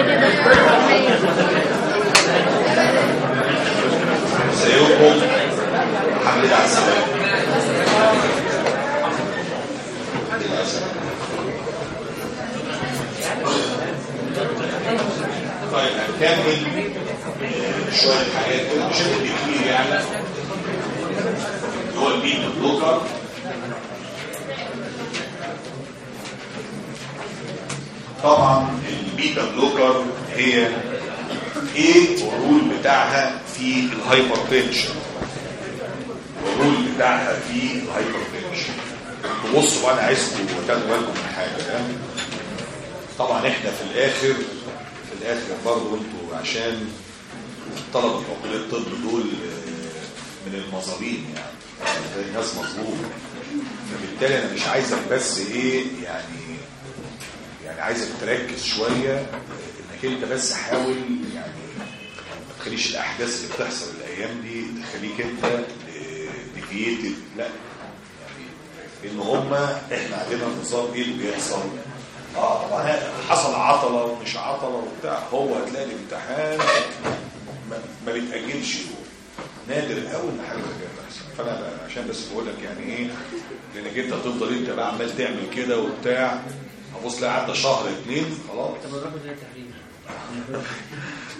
Obrigada. برضه أنتوا عشان طلبه كليه الطب دول من المظالم يعني. ناس مظلومة. فبالتالي أنا مش عايزك بس إيه يعني يعني عايزك تركز شوية إنك أنت بس حاول يعني ما تخليش الأحداث اللي بتحصل الأيام دي تخليك أنت ديفييتد لا. يعني إن هم إحنا عندنا نظام إيه اللي بيحصل؟ آه طبعا حصل عطلة ومش عطلة وبتاع. هو هتلاقي الامتحان ما, بيتأجلش. نادر قوي إن حاجة زي كده تحصل. فأنا عشان بس بقول لك يعني إيه لأنك أنت هتفضل أنت بقى عمال تعمل كده وبتاع. أبص لا عدى شهر اتنين خلاص.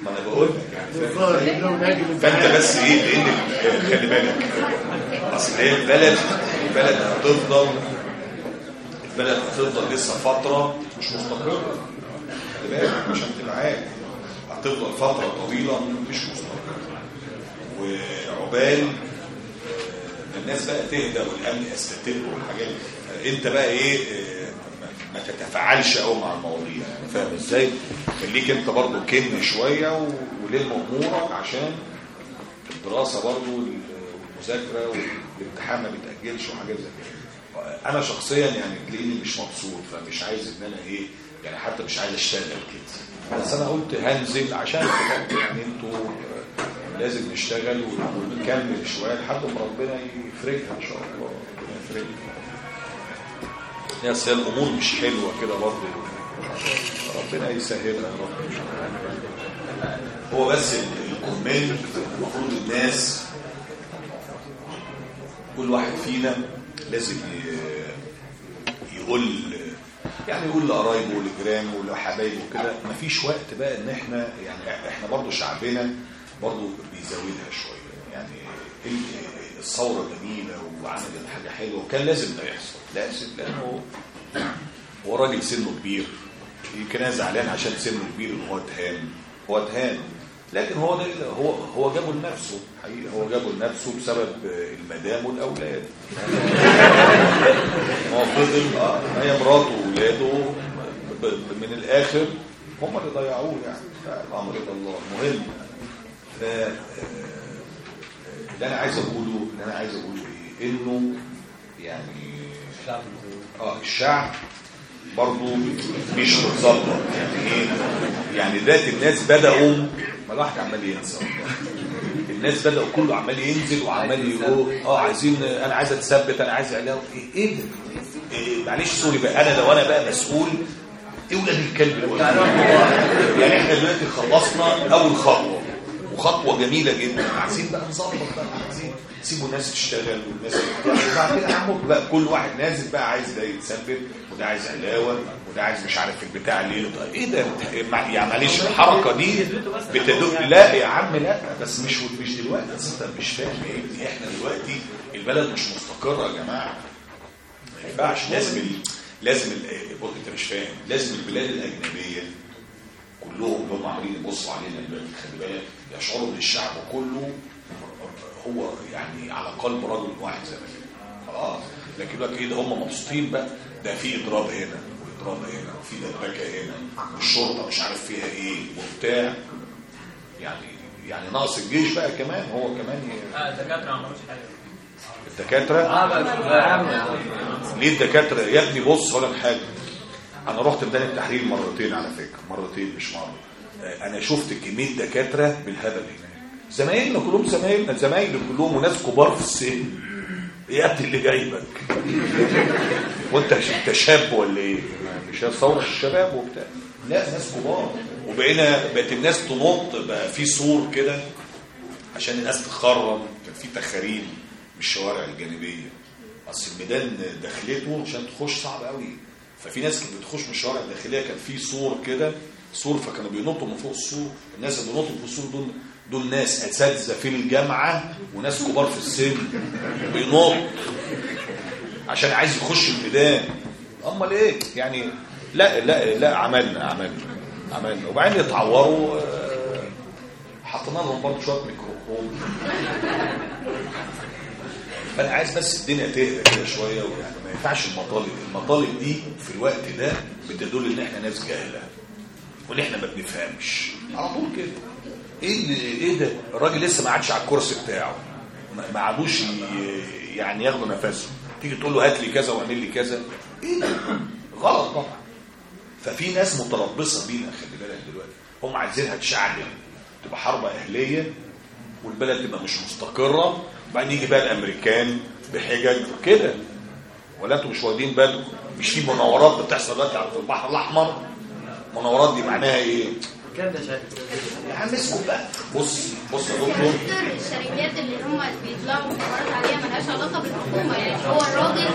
ما أنا بقول لك يعني. فأنت بس إيه لأن خلي بالك. أصل هي البلد البلد هتفضل البلد هتفضل لسه فترة مش مستقرة. خلي بالك عشان تبقى عارف هتفضل فترة طويلة مش مستقرة. وعقبال الناس بقى تهدى والأمن يستتب والحاجات انت بقى إيه ما تتفاعلش قوي مع المواضيع. يعني فاهم إزاي؟ خليك انت برضو كن شوية ولم امورك عشان الدراسة برضو والمذاكرة والامتحان ما بيتأجلش وحاجات زي كده. أنا شخصيا يعني تلاقيني مش مبسوط فمش عايز إن أنا إيه يعني حتى مش عايز اشتغل كده بس أنا قلت هنزل عشان يعني أنتوا لازم نشتغل ونكمل شوية لحد ما ربنا يفرجها إن شاء الله. ربنا يفرجها. يا سيد الأمور مش حلوة كده برضه. ربنا يسهلها يا رب. هو بس الكومنت المفروض الناس كل واحد فينا لازم يقول يعني يقول لقرايبه ولجيرانه ولحبايبه كده مفيش وقت بقى إن إحنا يعني إحنا برضه شعبنا برضه بيزودها شوية. يعني الثورة جميلة وعملت حاجة حلوة وكان لازم ده يحصل. لازم لأنه هو راجل سنه كبير. يمكن أنا زعلان عشان سنه كبير إن هو اتهان. هو اتهان. لكن هو ده هو هو جابه لنفسه. حقيقي هو جابه لنفسه بسبب المدام والأولاد. هو فضل آه هي مراته واولاده من الآخر هم اللي ضيعوه يعني. الامر إلى الله. مهم. ف اللي أنا عايز اقوله اللي أنا عايز أقوله إيه؟ إنه يعني آه الشعب برضه مش متظبط. يعني إيه؟ يعني دلوقتي الناس بدأوا ما الواحد عمال ينسى. الناس بدأوا كله عمال ينزل وعمال يقول آه عايزين أنا عايز أتثبت أنا عايز علاوه إيه إيه ده؟ إيه معلش سوري بقى. أنا لو أنا بقى مسؤول إيه ولاد الكلب يعني إحنا دلوقتي خلصنا أول خطوة وخطوة جميلة جدا. عايزين بقى نظبط بقى عايزين سيبوا الناس تشتغل والناس وبعد كده بقى كل واحد نازل بقى عايز ده يتثبت. وده عايز علاوه وده عايز مش عارف البتاع اللي طيب إيه ده؟ يعني معلش الحركة دي بتدق لا يا عم لا. بس مش مش دلوقتي بس أنت مش فاهم إيه إحنا دلوقتي البلد مش مستقرة يا جماعة. ما ينفعش. لازم. لازم ال... أنت مش فاهم. لازم البلاد الأجنبية كلهم هم عاملين يبصوا علينا دلوقتي خلي بالك. يشعروا إن الشعب كله هو يعني على قلب رجل واحد زي ما كده. خلاص لكن بقى كده هم مبسوطين بقى. ده في إضراب هنا وإضراب هنا وفي دبكه هنا والشرطة مش عارف فيها إيه وبتاع. يعني يعني ناقص الجيش بقى كمان هو كمان. آه الدكاترة ما عملوش حاجة. الدكاترة؟ آه ليه الدكاترة؟ يا ابني بص هقول لك حاجة. أنا رحت ميدان التحرير مرتين على فكرة مرتين مش مرة. أنا شفت كمية دكاترة بالهبل هناك. زمايلنا كلهم زمايلنا زمايلي كلهم وناس كبار في السن. يا ابني اللي جايبك. وانت انت شاب ولا إيه؟ مش هي ثوره الشباب وبتاع. لا ناس كبار. وبقينا بقت الناس تنط بقى في سور كده عشان الناس تخرم. كان في تخاريم من الشوارع الجانبية. أصل الميدان دخلته عشان تخش صعب قوي ففي ناس كانت بتخش من الشوارع الداخلية كان في سور كده سور فكانوا بينطوا من فوق السور. الناس اللي بينطوا في السور دول دول ناس أساتذة في الجامعة وناس كبار في السن بينط عشان عايز يخش الميدان. أمال إيه؟ يعني لا لا لا عملنا عملنا عملنا. وبعدين يتعوروا آه، حطينا لهم برضه شوية ميكروفون. فانا عايز بس الدنيا تهدى كده شوية ويعني ما ينفعش المطالب المطالب دي في الوقت ده بتدل إن إحنا ناس جاهلة وإن إحنا ما بنفهمش. على طول كده. إيه إيه ده؟ الراجل لسه ما عادش على الكرسي بتاعه. ما عادوش يعني ياخدوا نفسه. تيجي تقول له هات لي كذا واعمل لي كذا. إيه ده؟ غلط طبعا. ففي ناس متربصة بينا خلي بالك دلوقتي. هم عايزينها تشعل تبقى حرب أهلية والبلد تبقى مش مستقرة. وبعدين يجي بقى الأمريكان بحجج كده. ولا أنتوا مش واخدين بالكم؟ مش في مناورات بتحصل دلوقتي على البحر الأحمر؟ مناورات دي معناها إيه؟ كام ده بقى. بص بص يا دكتور. الشركات اللي هم بيطلعوا مقررات عليها ملهاش علاقة بالحكومة. يعني هو الراجل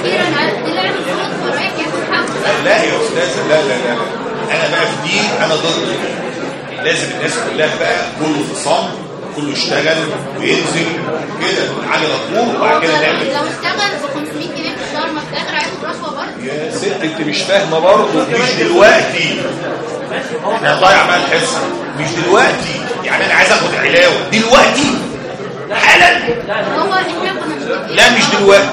أخيرا عارف طلع الصوت ورايح ياخد حقه لا يا استاذه لا لا لا. أنا بقى في دي أنا ضد لازم الناس كلها بقى كله في صمت كله يشتغل وينزل كده على طول وبعد كده نعمل. لو اشتغل ب 500 جنيه في الشهر ما في الآخر هياخد رشوه برضه يا ست انت مش فاهمة برضه مش دلوقتي. إحنا هنضيع بقى الحصة. مش دلوقتي. يعني أنا عايز آخد علاوة. دلوقتي. حالا. لا، مش دلوقتي.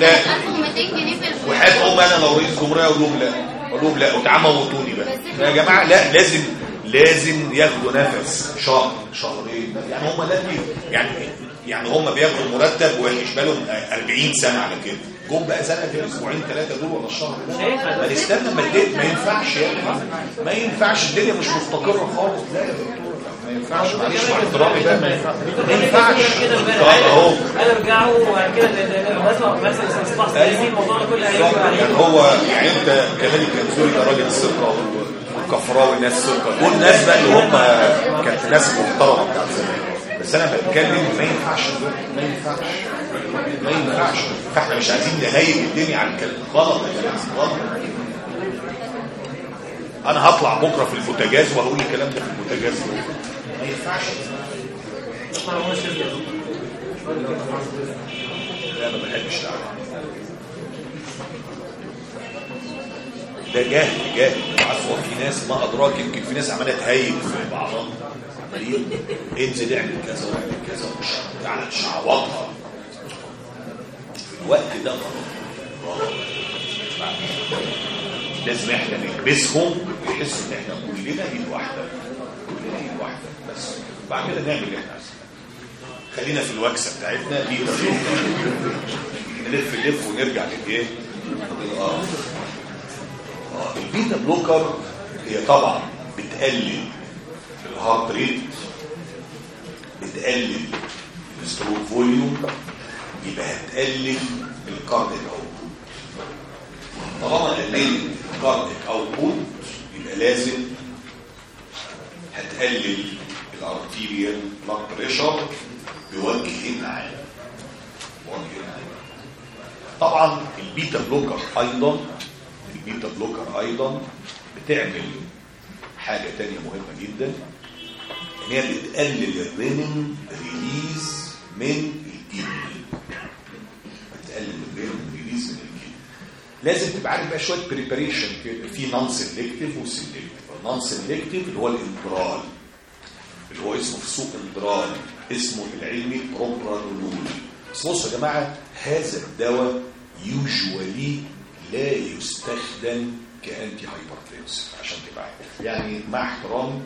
لا. كانت 1200 جنيه في الشهر وحياة أم أنا لو رئيس جمهورية أقول لهم لا. أقول لهم لا وتعالوا موتوني بقى. يا جماعة لا لازم لازم ياخدوا نفس شهر شهرين. يعني هم لا يعني يعني هم بياخدوا مرتب وحش بالهم 40 سنة على كده. جم بقى سنة كده أسبوعين ثلاثة دول ولا الشهر. ده ما نستنى ما الدنيا ما ينفعش يا ابني ما ينفعش الدنيا مش مستقرة خالص. لا يا دكتور ما ينفعش. معلش مع احترامي بقى. ما ينفعش. ما أهو. أنا رجعوا وبعد كده مثلا اصبح سياسي الموضوع ده كله يعني عليه. هو يعني انت كمال الكنزوري ده راجل ثقة والكفراوي ناس ثقة. دول ناس بقى اللي هم كانت ناس محترمة. بتاعت زمان بس أنا بتكلم ما ينفعش. ما ينفعش. ما ينفعش. فاحنا مش عايزين نهيج الدنيا على الكلام غلط يا جماعة غلط. أنا هطلع بكرة في البوتاجاز وهقول الكلام ده في البوتاجاز. ما ينفعش. لا ما بحبش ده جهل جهل عفوا في ناس ما أدراك يمكن في ناس عمالة تهيج في بعضها. انزل اعمل كذا واعمل كذا ومش تعالى شعوطها الوقت ده غلط. لازم إحنا نكبسهم يحسوا إن إحنا كلنا ايد واحدة كلنا ايد واحدة بس بعد كده نعمل اللي إحنا عايزينه. خلينا في الوكسه بتاعتنا. دي نلف نلف ونرجع للإيه؟ آه، ال beta blocker هي طبعا بتقلل ال heart rate بتقلل ال stroke volume يبقى هتقلل ال cardiac output طالما قللت ال cardiac output يبقى لازم هتقلل ال arterial blood pressure بوجه عام بوجه عام طبعا ال beta blocker أيضا ال beta blocker أيضا بتعمل حاجة تانية مهمة جدا إن هي بتقلل ال renin release من ال kidney بتقلل ال renin release من ال kidney لازم تبقى عارف بقى شوية preparation في non selective و selective ال non selective اللي هو الاندرال اللي هو اسمه في السوق اندرال اسمه العلمي بروبرانولول بس بصوا يا جماعة هذا الدواء usually لا يستخدم ك antihypertensive عشان تبقى يعني مع احترامي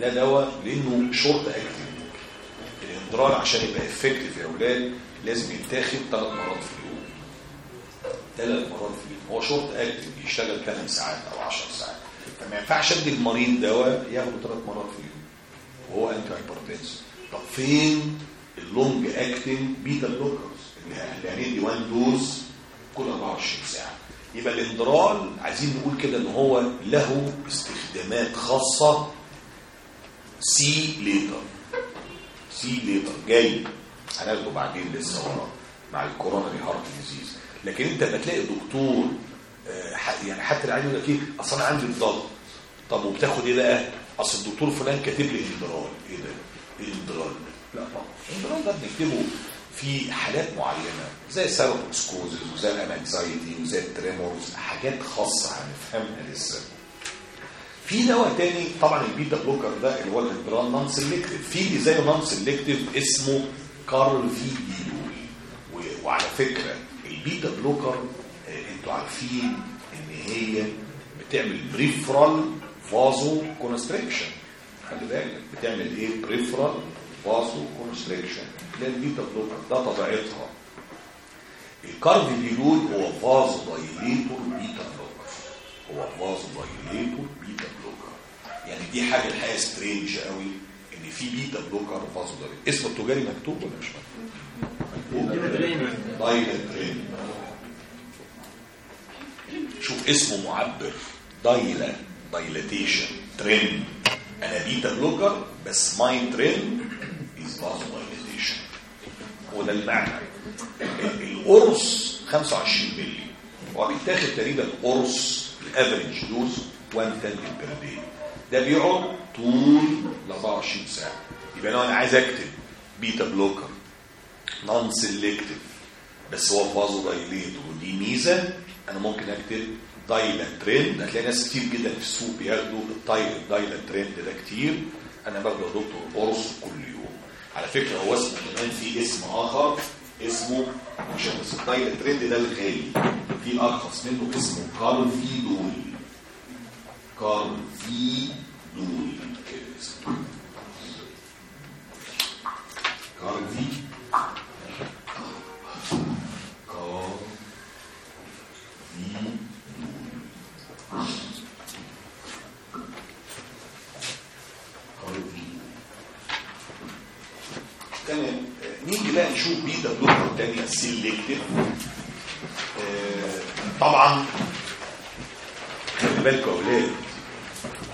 ده دواء لأنه short acting الاندرال عشان يبقى effective يا أولاد لازم يتاخد ثلاث مرات في اليوم. ثلاث مرات في اليوم. هو short acting يشتغل 8 ساعات أو 10 ساعات. فما ينفعش ادي المريض دواء ياخده ثلاث مرات في اليوم. وهو antihypertensive طب فين ال long acting beta blockers اللي هندي one dose كل 24 ساعة. يبقى الإندرال عايزين نقول كده إن هو له استخدامات خاصة see later see later جاي. هناخده بعدين لسه ورا مع ال coronary heart disease لكن انت بتلاقي دكتور آه، يعني حتى العيان يقول لك إيه؟ أصل أنا عندي الضغط طب وبتاخد إيه بقى؟ أصل الدكتور فلان كاتب لي Inderal. إيه ده؟ إيه ال Inderal لا طبعا. ال Inderal ده بنكتبه في حالات معينة زي ال thyrotoxicosis وزي ال anxiety وزي ال tremors حاجات خاصة هنفهمها لسه. في دواء تاني طبعا ال beta blocker ده اللي هو ال Inderal non selective في اللي زيه non selective اسمه كارفيديول و- وعلى فكرة ال beta blocker آه، أنتوا عارفين ان هي بتعمل peripheral vasoconstriction خلي بالك بتعمل إيه؟ peripheral vasoconstriction ده ال beta blocker ده طبيعتها. الكارديولول هو vasodilator beta blocker هو vasodilator beta blocker يعني دي حاجة الحقيقة strange قوي. في beta blocker vasodilator اسمه التجاري مكتوب ولا مش مكتوب؟ Dilatrend شوف اسمه معبر. Dila dilatation trend أنا beta blocker بس my trend is vasodilatation هو ده المعنى. القرص 25 مللي. هو بيتاخد تقريبا قرص ال average dose 1 tablet per day ده بيقعد طول ال 24 ساعة. يبقى لو أنا عايز أكتب. beta blocker non selective بس هو vasodilator ودي ميزة. أنا ممكن أكتب Dilatrend هتلاقي ناس كتير جدا في السوق بياخدوا ال Dila Dilatrend ده كتير. أنا باخده يا دكتور قرص كل يوم. على فكرة هو اسمه كمان في اسم آخر اسمه مش بس الدايلا ترند ده الغالي. في أرخص منه اسمه كارفيدول اسمه كارفي تمام آه، نيجي بقى نشوف beta blocker تانية selective طبعا خلي بالكوا يا أولاد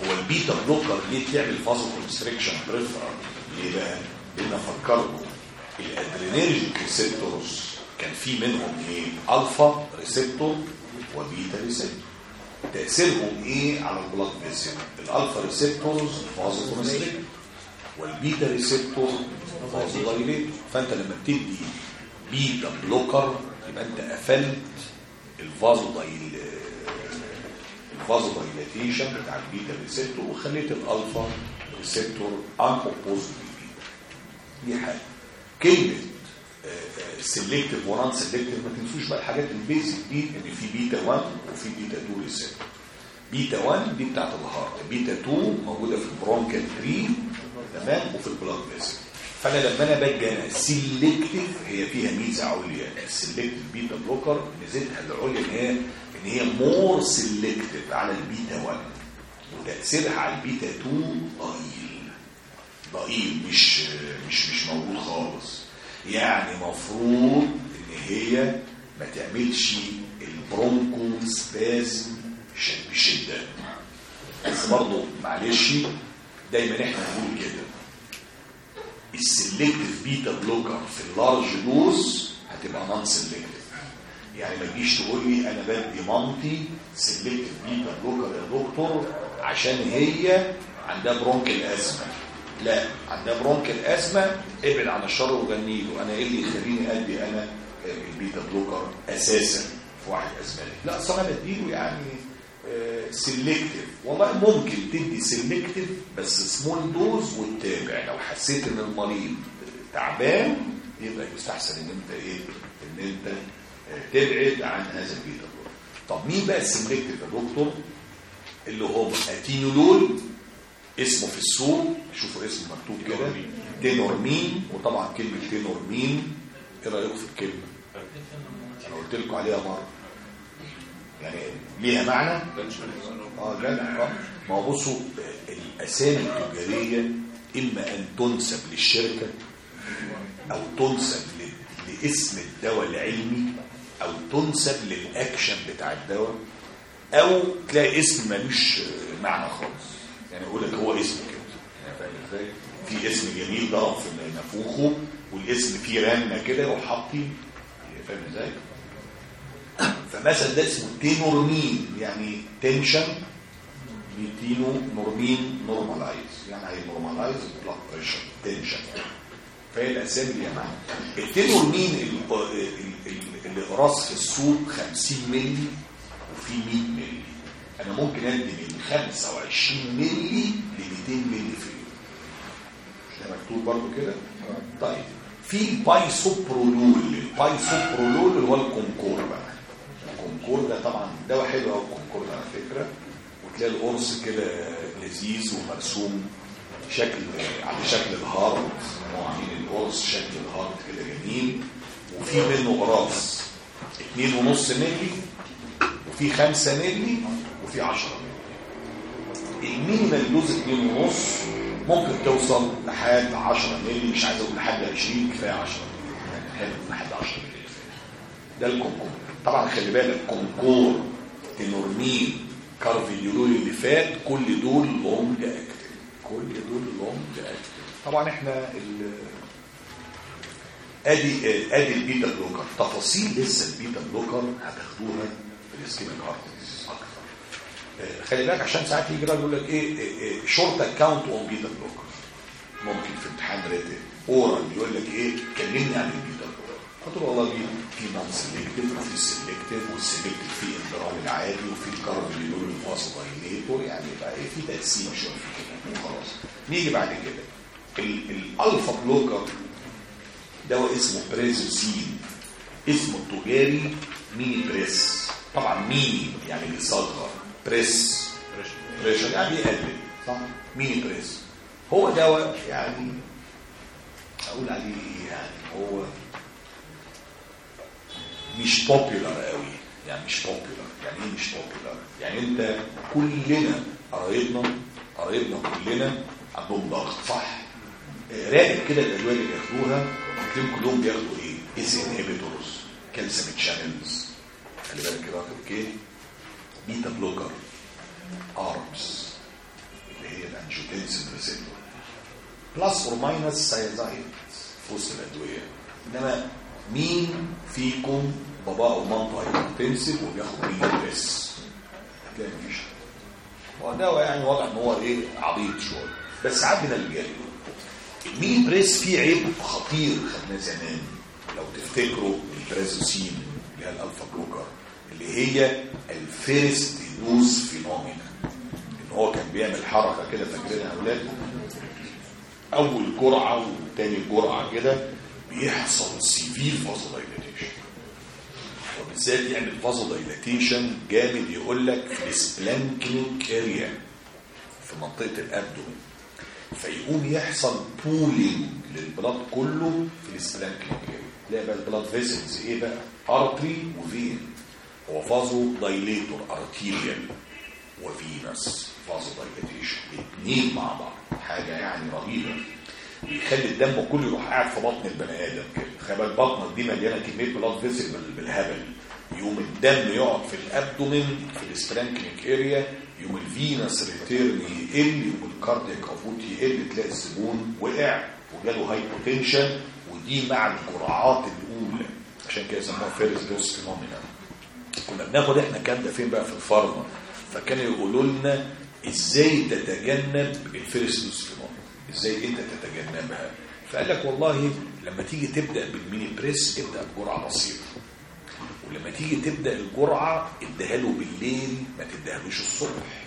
هو ال beta blocker ليه تعمل vasoconstriction peripheral ليه بقى؟ لأن افكركم ال adrenergic receptors كان في منهم إيه؟ alpha receptor و beta receptor تأثيرهم إيه على ال blood vessel؟ ال alpha receptors vasoconstrictor وال beta receptor vasodilator فأنت لما بتدي beta blocker يبقى أنت قفلت ال vasodil ال vasodilatation بتاع ال beta receptor وخليت ال alpha receptor unopposed دي حاجة. كلمة selective و non selective ما تنسوش بقى الحاجات ال basic دي إن في بيتا 1 وفي بيتا 2 receptor beta 1 دي بتاعت ال heart. beta 2 موجودة في ال bronchial tree تمام وفي ال blood vessel فانا لما أنا باجي أنا selective هي فيها ميزة عليا. ال selective beta blocker ميزتها العليا ان هي إن هي more selective على البيتا 1 وتاثيرها على البيتا 2 ضئيل. ضئيل مش مش مش موجود خالص. يعني مفروض إن هي ما تعملش ال bronchospasm بشدة. بس برضه معلش دايما إحنا نقول كده. ال selective beta blocker في ال large dose هتبقى non selective يعني ما تجيش تقول لي أنا بدي مامتي selective beta blocker يا دكتور عشان هي عندها bronchial asthma لا عندها bronchial asthma ابعد عن الشر وغنيله أنا إيه اللي يخليني ادي أنا ال beta blocker أساسا في واحد asthma لا اصل أنا بديله يعني selective والله ممكن تدي selective بس small dose وتتابع. لو حسيت إن المريض تعبان يبقى يستحسن إن أنت إيه إن أنت تبعد عن هذا البيتا طب مين بقى ال selective يا دكتور؟ اللي هو أتينولول اسمه في السوق شوفوا اسمه مكتوب كده تينورمين. وطبعا كلمة تينورمين إيه رأيكم في الكلمة؟ أنا قلت لكم عليها مرة. يعني ليها معنى؟ آه جدع آه. ما هو بصوا الأسامي التجارية إما أن تنسب للشركة أو تنسب لاسم الدواء العلمي أو تنسب للأكشن بتاع الدواء أو تلاقي اسم ملوش معنى خالص. يعني يقول لك هو اسم كده. يعني فاهم إزاي؟ في اسم جميل ضرب في نافوخه والاسم فيه رنة كده يروح حاطين فاهم إزاي؟ فمثلا ده اسمه Tenormin يعني tension بي teno normin normalize يعني هي normalize blood pressure tension فهي الأسامي يا معلم. ال Tenormin ال- ال- ال- اللي قراص في السوق 50 مللي وفي 100 مللي. أنا ممكن أدي من 25 مللي ل 200 مللي في اليوم. مش ده مكتوب برضو كده؟ طيب. في bisoprolol ال bisoprolol اللي هو ال Concor بقى. ده طبعا دواء حلو قوي ده على فكرة. وتلاقي القرص كده لذيذ ومرسوم شكل على شكل ال heart هو عاملين القرص شكل ال heart كده جميل. وفي منه قراص 2.5 مللي وفي 5 مللي وفي 10 مللي. ال minimal dose 2.5 ممكن توصل لحد 10 مللي مش عايز أقول لحد 20 كفاية 10 يعني حلو لحد 10 مللي. ده ال Concor طبعا خلي بالك Concor Tenormin carvedilol اللي فات كل دول long acting كل دول long acting طبعا إحنا آدي آدي ال beta blocker تفاصيل لسه ال beta blocker هتاخدوها في ال ischemic heart أكتر. آه، خلي بالك عشان ساعات يجي راجل يقول لك إيه short account on beta blocker. ممكن في امتحان written oral يقول لك إيه كلمني عن ال beta blocker والله في non selective وفي selective وال selective في Inderal العادي وفي ال carvedilol ال vasodilator يعني يبقى إيه؟ في تقسيم شوية كده. وخلاص نيجي بعد كده. ال- ال alpha blocker دواء اسمه prazosin. اسمه التجاري Minipress؟ طبعا ميني يعني بيصغر press. pressure يعني بيقلل صح؟ Minipress؟ هو دواء يعني أقول عليه إيه يعني؟ هو مش popular قوي يعني مش popular يعني إيه مش popular يعني أنت كلنا قرايبنا قرايبنا كلنا عندهم ضغط صح؟ آه، راقب كده الأدوية اللي بياخدوها هتلاقيهم كلهم بياخدوا إيه؟ ACE inhibitors calcium channels خلي بالك كده أوكي؟ beta blocker. ARBs. اللي هي ال angiotensin receptor plus or minus thiazide في وسط الأدوية. إنما مين فيكم؟ بابا أو مامته hypertensive وبياخد Minipress هتلاقي مفيش دواء يعني واضح إن هو إيه؟ عبيط شوية. بس ساعات من الرجال ال Minipress فيه عيب خطير خدناه زمان؟ لو تفتكروا ال prazosin اللي هي ال alpha blocker اللي هي ال first dose phenomena. إن هو كان بيعمل حركة كده فاكرينها يا أولاد أول جرعة وتاني جرعة كده بيحصل severe vasodilatation وبالذات يعمل vasodilatation جامد يقول لك في ال splanchnic area في منطقة ال abdomen. فيقوم يحصل pooling لل blood كله في ال splanchnic area تلاقي بقى ال blood vessels إيه بقى؟ artery و vein هو vasodilator arterial و venous vasodilatation الاثنين مع بعض. حاجة يعني رهيبة. بيخلي الدم كله يروح قاعد في بطن البني آدم كده. خلي بالك بطنك دي مليانة كمية blood vessel بالهبل. يقوم الدم يقعد في ال abdomen في ال splanchnic area يقوم ال venous return يقل. يقوم ال cardiac output يقل. تلاقي الزبون وقع. وجاله hypotension ودي مع الجرعات الأولى. عشان كده يسموها first dose phenomena كنا بناخد إحنا الكلام ده فين بقى؟ في ال pharma. فكانوا يقولوا لنا إزاي تتجنب ال first dose phenomena إزاي انت تتجنبها؟ فقال لك والله لما تيجي تبدأ بال Minipress ابدأ بجرعة بسيطة. ولما تيجي تبدأ الجرعة اديها له بالليل ما تديهالوش الصبح.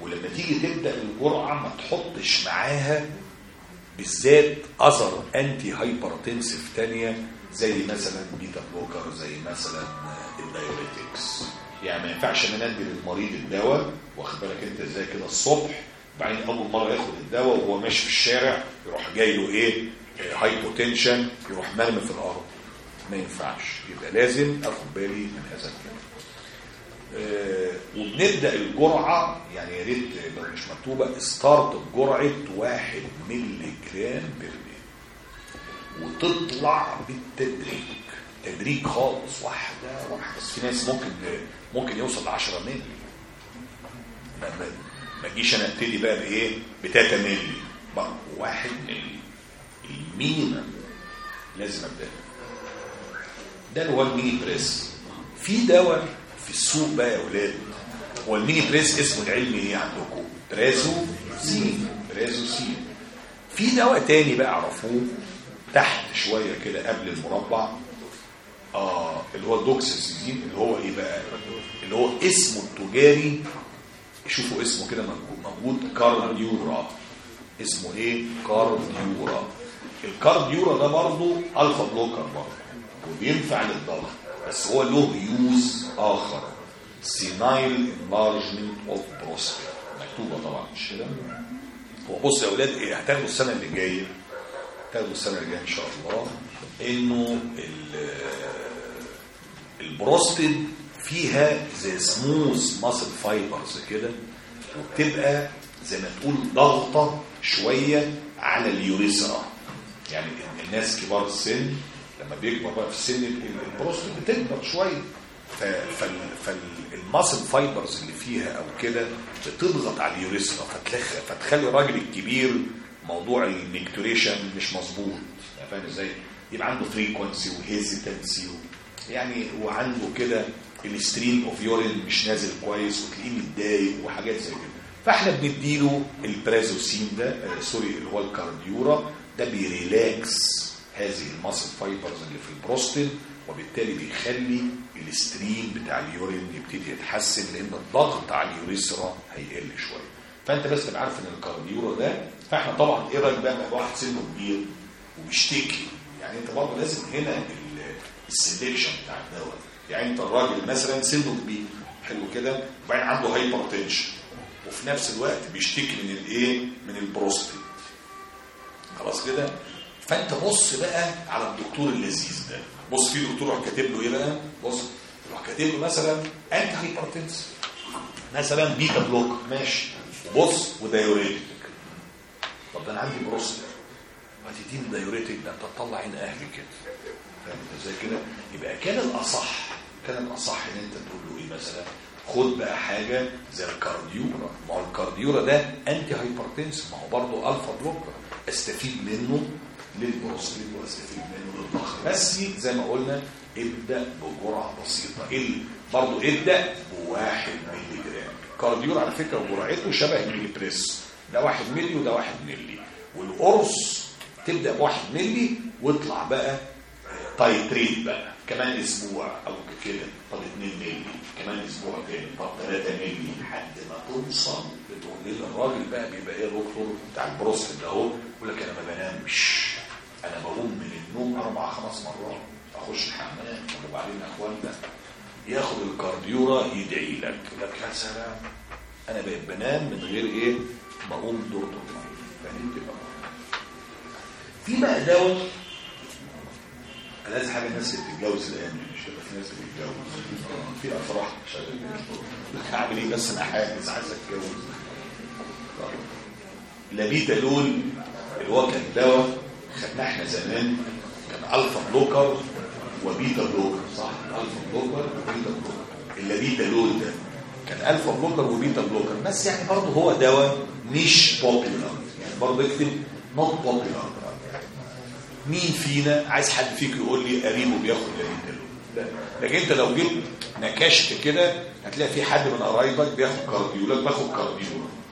ولما تيجي تبدأ الجرعة ما تحطش معاها بالذات other antihypertensive تانية زي مثلا beta blocker زي مثلا ال diuretics يعني ما ينفعش إن أنا ادي للمريض الدواء واخد بالك أنت إزاي كده؟ الصبح بعدين اول مره ياخد الدواء وهو ماشي في الشارع يروح جاي له إيه؟ hypotension يروح مرمي في الأرض. ما ينفعش. يبقى لازم آخد بالي من هذا الكلام. آه وبنبدأ الجرعة يعني يا ريت لو مش مكتوبه start بجرعه 1 مللي جرام per day وتطلع بالتدريج. تدريج خالص واحدة واحدة. بس في ناس ممكن ممكن يوصل ل 10 مللي ما اجيش أنا ابتدي بقى بايه؟ ب 3 مللي. بقى واحد مللي. ال minimum لازم ابدأ. ده اللي هو ال Minipress في دواء في السوق بقى يا أولاد هو ال Minipress اسمه العلمي إيه عندكم؟ prazo sin prazosin في دواء تاني بقى اعرفوه تحت شوية كده قبل المربع. آه اللي هو ال doxazosin اللي هو إيه بقى؟ اللي هو اسمه التجاري شوفوا اسمه كده موجود Cardura. اسمه إيه؟ Cardura. ال Cardura ده برضه alpha blocker برضه وبينفع للضغط بس هو له use آخر. senile enlargement of prostate مكتوبة طبعا مش كده؟ هو بص يا أولاد إيه هتاخدوا السنة اللي جاية. هتاخدوا السنة اللي جاية إن شاء الله. إنه البروستات فيها زي smooth muscle fibers كده وبتبقى زي ما تقول ضغطه شوية على ال urethra. يعني الناس كبار السن لما بيكبر بقى في السن البروستات بتكبر شوية. فال muscle fibers اللي فيها أو كده بتضغط على ال urethra فتخلي الراجل الكبير موضوع ال micturition مش مظبوط. فاهم إزاي؟ يبقى عنده frequency و hesitancy يعني وعنده كده ال stream of urine مش نازل كويس وتلاقيه متضايق وحاجات زي كده فاحنا بنديله ال prazosin ده آه سوري اللي هو ال Cardura ده بي relax هذه ال muscle fibers اللي في البروستين وبالتالي بيخلي ال stream بتاع ال urine يبتدي يتحسن لأن الضغط على ال urethra هيقل شوية. فأنت بس تبقى عارف إن ال Cardura ده فاحنا طبعا إيه رأيك بقى؟ لما واحد سنه كبير وبيشتكي. يعني أنت برضه لازم هنا ال selection بتاع الدواء. يعني انت الراجل مثلا سنه كبير. حلو كده. وبعدين عنده hypertension وفي نفس الوقت بيشتكي من الايه؟ من البروستيت. خلاص كده؟ فانت بص بقى على الدكتور اللذيذ ده. بص في دكتور راح كاتب له إيه بقى؟ بص راح كاتب له مثلا انت hypertensive مثلا beta block ماشي. بص و diuretic طب أنا عندي بروستيت. هتديني diuretic ده انت تطلع عين أهلي كده. فاهم؟ إزاي كده. يبقى كان الأصح. كان الاصح إن أنت تقول له إيه مثلا؟ خد بقى حاجة زي ال Cardura. ما هو ال Cardura ده antihypertensive ما هو برضه alpha blocker استفيد منه للبروستيت واستفيد منه للضغط بس زي ما قلنا ابدأ بجرعة بسيطة. ال برضه ابدأ بواحد مللي جرام ال Cardura على فكرة جرعته شبه ال Minipress ده واحد مللي وده واحد مللي. والقرص تبدأ بواحد مللي واطلع بقى titrate بقى. كمان أسبوع أو كده. طب 2 مللي كمان أسبوع تاني. طب 3 مللي لحد ما توصل. بتقول الراجل بقى بيبقى إيه دكتور بتاع البروستات ده اهو يقول لك أنا ما بنامش. أنا بقوم من النوم أربع خمس مرات. أخش الحمام. وبعدين يا اخوانا ياخد ال Cardura يدعي لك. يقول لك يا سلام. أنا بقيت بنام من غير إيه؟ ما اقوم دور دور فاهم في بقى دواء أنا عايز حاجة الناس اللي بتتجوز دي مش هتبقى في ناس بتتجوز في أفراح هعمل إيه. بس أنا حاجز عايز أتجوز؟ لابيتالول اللي هو كان دواء خدناه إحنا زمان كان ألفا بلوكر وبيتا بلوكر صح؟ ألفا بلوكر وبيتا بلوكر. اللابيتالول ده كان alpha blocker و beta blocker. بس يعني برضه هو دواء مش popular يعني برضه اكتب not popular مين فينا عايز حد فيك يقول لي قريبه بياخد لابيتالول لكن انت لو جيت نكشت كده هتلاقي في حد من قرايبك بياخد Cardura. لك باخد Cardura.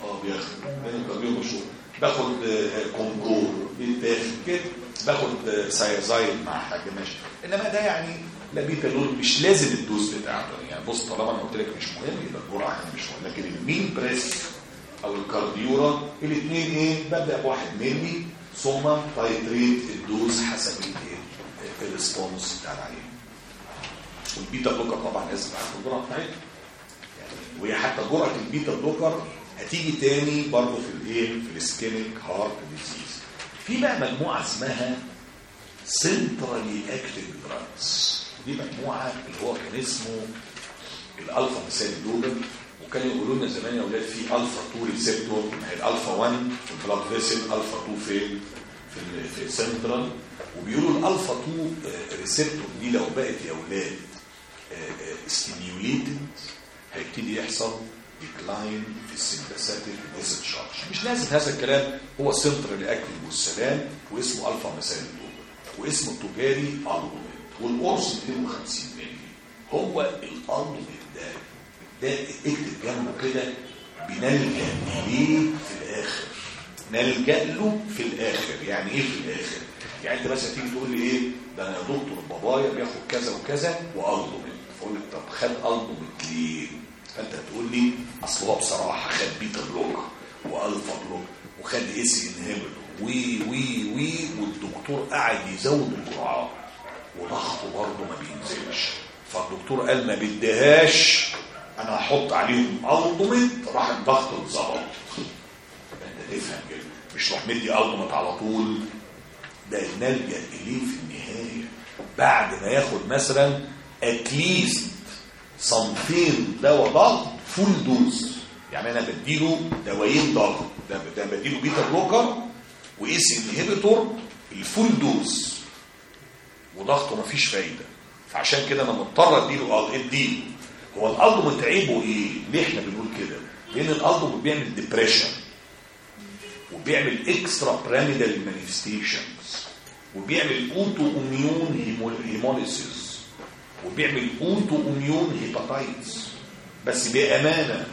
آه بياخد. لأن ال Cardura مشهور. باخد Concor بيتاخد كده. باخد thiazide مع حاجة. ماشي. إنما ده يعني لابيتالول مش لازم ال dose بتاعته. يعني بص طالما أنا قلت لك مش مهم يبقى الجرعة هنا مش مهم. لكن ال Minipress أو ال Cardura الاثنين إيه؟ ببدأ بواحد ملي ثم titrate ال dose حسب الايه ال response بتاع العيان وال beta blocker طبعا لازم عارف الجرعة بتاعتها يعني وهي حتى جرعة ال beta blocker هتيجي تاني برضه في الايه؟ في ال ischemic heart disease. في بقى مجموعة اسمها centrally active drugs دي مجموعة اللي هو كان اسمه ال alpha methyldopa وكانوا يقولوا لنا زمان يا أولاد في ألفا 2 receptor ال alpha 1 في ال blood vessel alpha 2 فين في ال- في السنترال. وبيقولوا الألفا 2 receptor دي لو بقت يا أولاد stimulated هيبتدي يحصل decline في ال sympathetic discharge مش لازم هذا الكلام هو central active والسلام واسمه alpha methyl واسمه التجاري Aldomet والقرص 250 مللي هو ال Aldomet ده اكتب جنبه كده بنلجأ اليه في الآخر؟ نلجأ له في الآخر. يعني إيه في الآخر؟ يعني أنت بس تيجي تقول لي إيه؟ ده أنا يا دكتور بابايا بياخد كذا وكذا و Aldomet فاقول لك طب خد Aldomet ليه فأنت تقول لي أصل هو بصراحة خد beta block و alpha block وخد ACE inhibitor و و و والدكتور قعد يزود الجرعات. وضغطه برضه ما بينزلش. فالدكتور قال ما بديهاش أنا هحط عليهم Aldomet راح الضغط اتظبط. أنت تفهم كده. مش روح مدي Aldomet على طول. ده نلجا إليه في النهاية. بعد ما ياخد مثلا at least صنفين دواء ضغط full dose يعني أنا بديله دوايين ضغط ده ده بديله beta blocker و ACE inhibitor ال full dose وضغطه مفيش فايدة. فعشان كده أنا مضطر أديله آه أديله. هو ال Aldomet عيبه إيه؟ ليه إحنا بنقول كده؟ لأن ال Aldomet بيعمل depression وبيعمل extrapyramidal manifestations وبيعمل autoimmune hemolysis وبيعمل autoimmune hepatitis بس بامانه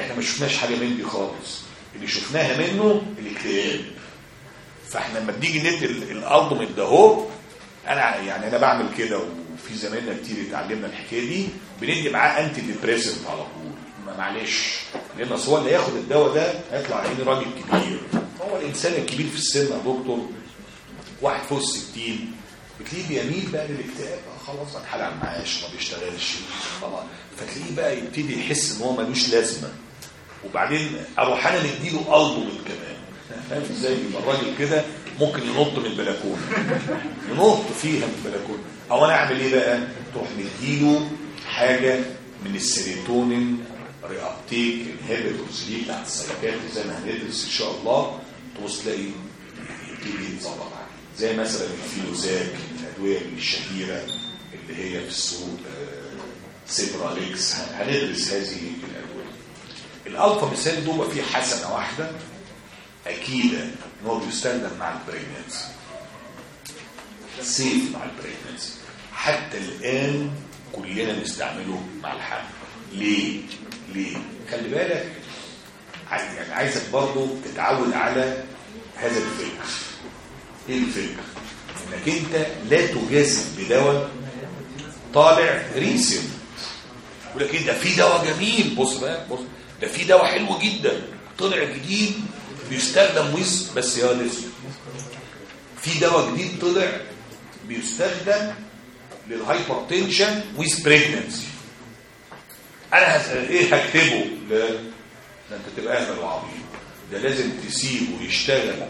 إحنا ما شفناش حاجة من دي خالص. اللي شفناها منه الاكتئاب. فإحنا لما بنيجي ندي ال Aldomet ده اهو أنا يعني أنا بعمل كده وفي زمايلنا كتير اتعلمنا الحكاية دي بندي معاه antidepressant على طول. ما معلش. لأن هو اللي ياخد الدواء ده هيطلع عيني راجل كبير. هو الإنسان الكبير في السن يا دكتور. واحد فوق الستين. بتلاقيه بيميل بقى للاكتئاب. آه خلاص على المعاش ما بيشتغلش. خلاص فتلاقيه بقى يبتدي يحس إن هو ملوش لازمة. وبعدين أروح أنا نديله Aldomet كمان. فاهم إزاي؟ يبقى الراجل كده ممكن ينط من البلكونة. ينط فيها من البلكونة. أو أنا أعمل إيه بقى؟ تروح مديله حاجة من ال serotonin reuptake inhibitors دي بتاعت ال selective زي ما هندرس إن شاء الله تبص تلاقي يبتدي يتظبط عليه زي مثلا ال Philozac الأدوية الشهيرة اللي هي في السوق Cipralex هندرس هذه الأدوية. ال alpha methyl ده فيه حسنة واحدة. اكيده إن هو بيستخدم مع ال pregnancy safe مع ال pregnancy حتى الآن كلنا بنستعمله مع الحمل. ليه؟ ليه؟ خلي بالك يعني عايزك برضو تتعود على هذا الفكر. إيه الفكر؟ إنك أنت لا تجازف بدواء طالع ريسم يقول لك إيه ده؟ في دواء جميل. بص بقى بص ده في دواء حلو جدا. طلع جديد بيستخدم ويز بس يا لسه. في دواء جديد طلع بيستخدم لل hypertension with pregnancy أنا. إيه هكتبه لا ده أنت تبقى اهبل وعبيط ده لازم تسيبه يشتغل.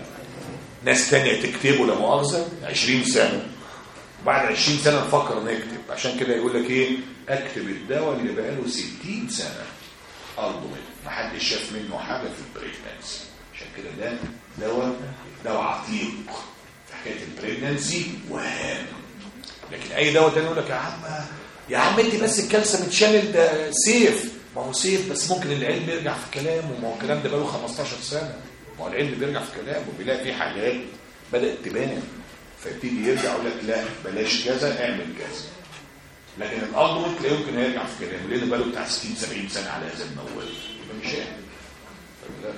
ناس تانية تكتبه لا مؤاخذه 20 سنة. وبعد 20 سنة نفكر نكتب عشان كده يقول لك إيه؟ أكتب الدواء اللي بقاله 60 سنة. برضه ما حدش شاف منه حاجة في ال pregnancy عشان كده ده دواء دواء عتيق. في حكاية ال pregnancy وهام. لكن أي دواء تاني يقول لك يا عم يا عم أنت بس ال calcium channel ده safe. ما هو safe بس ممكن العلم يرجع في كلامه. ما هو الكلام ده بقاله 15 سنة. ما هو العلم بيرجع في كلامه. بيلاقي في حاجات بدأت تبان. فيبتدي يرجع يقول لك لا بلاش كذا اعمل كذا. لكن ال Aldomet لا يمكن يرجع في كلامه لأن بقاله بتاع 60 70 سنة على هذا الموال. يبقى مش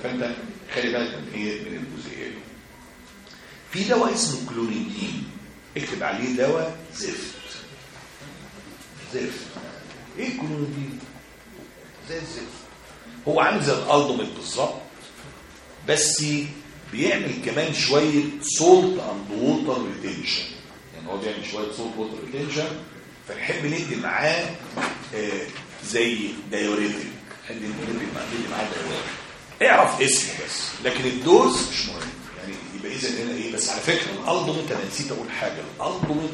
فأنت خلي بالك من إيه؟ من الجزئية دي. في دواء اسمه كلونيدين اكتب عليه دواء زفت. زفت. إيه الكلونيدين زي الزفت. هو عامل زي ال Aldomet بالظبط بس بيعمل كمان شوية salt and water retention يعني هو بيعمل شوية salt water retention فنحب ندي معاه آه زي دايوريتك ندي معاه دايوريتك اعرف اسمه بس لكن الدوز مش مهم. يبقى اذا هنا إيه؟ بس على فكرة الالبومت أنا نسيت أقول حاجة الالبومت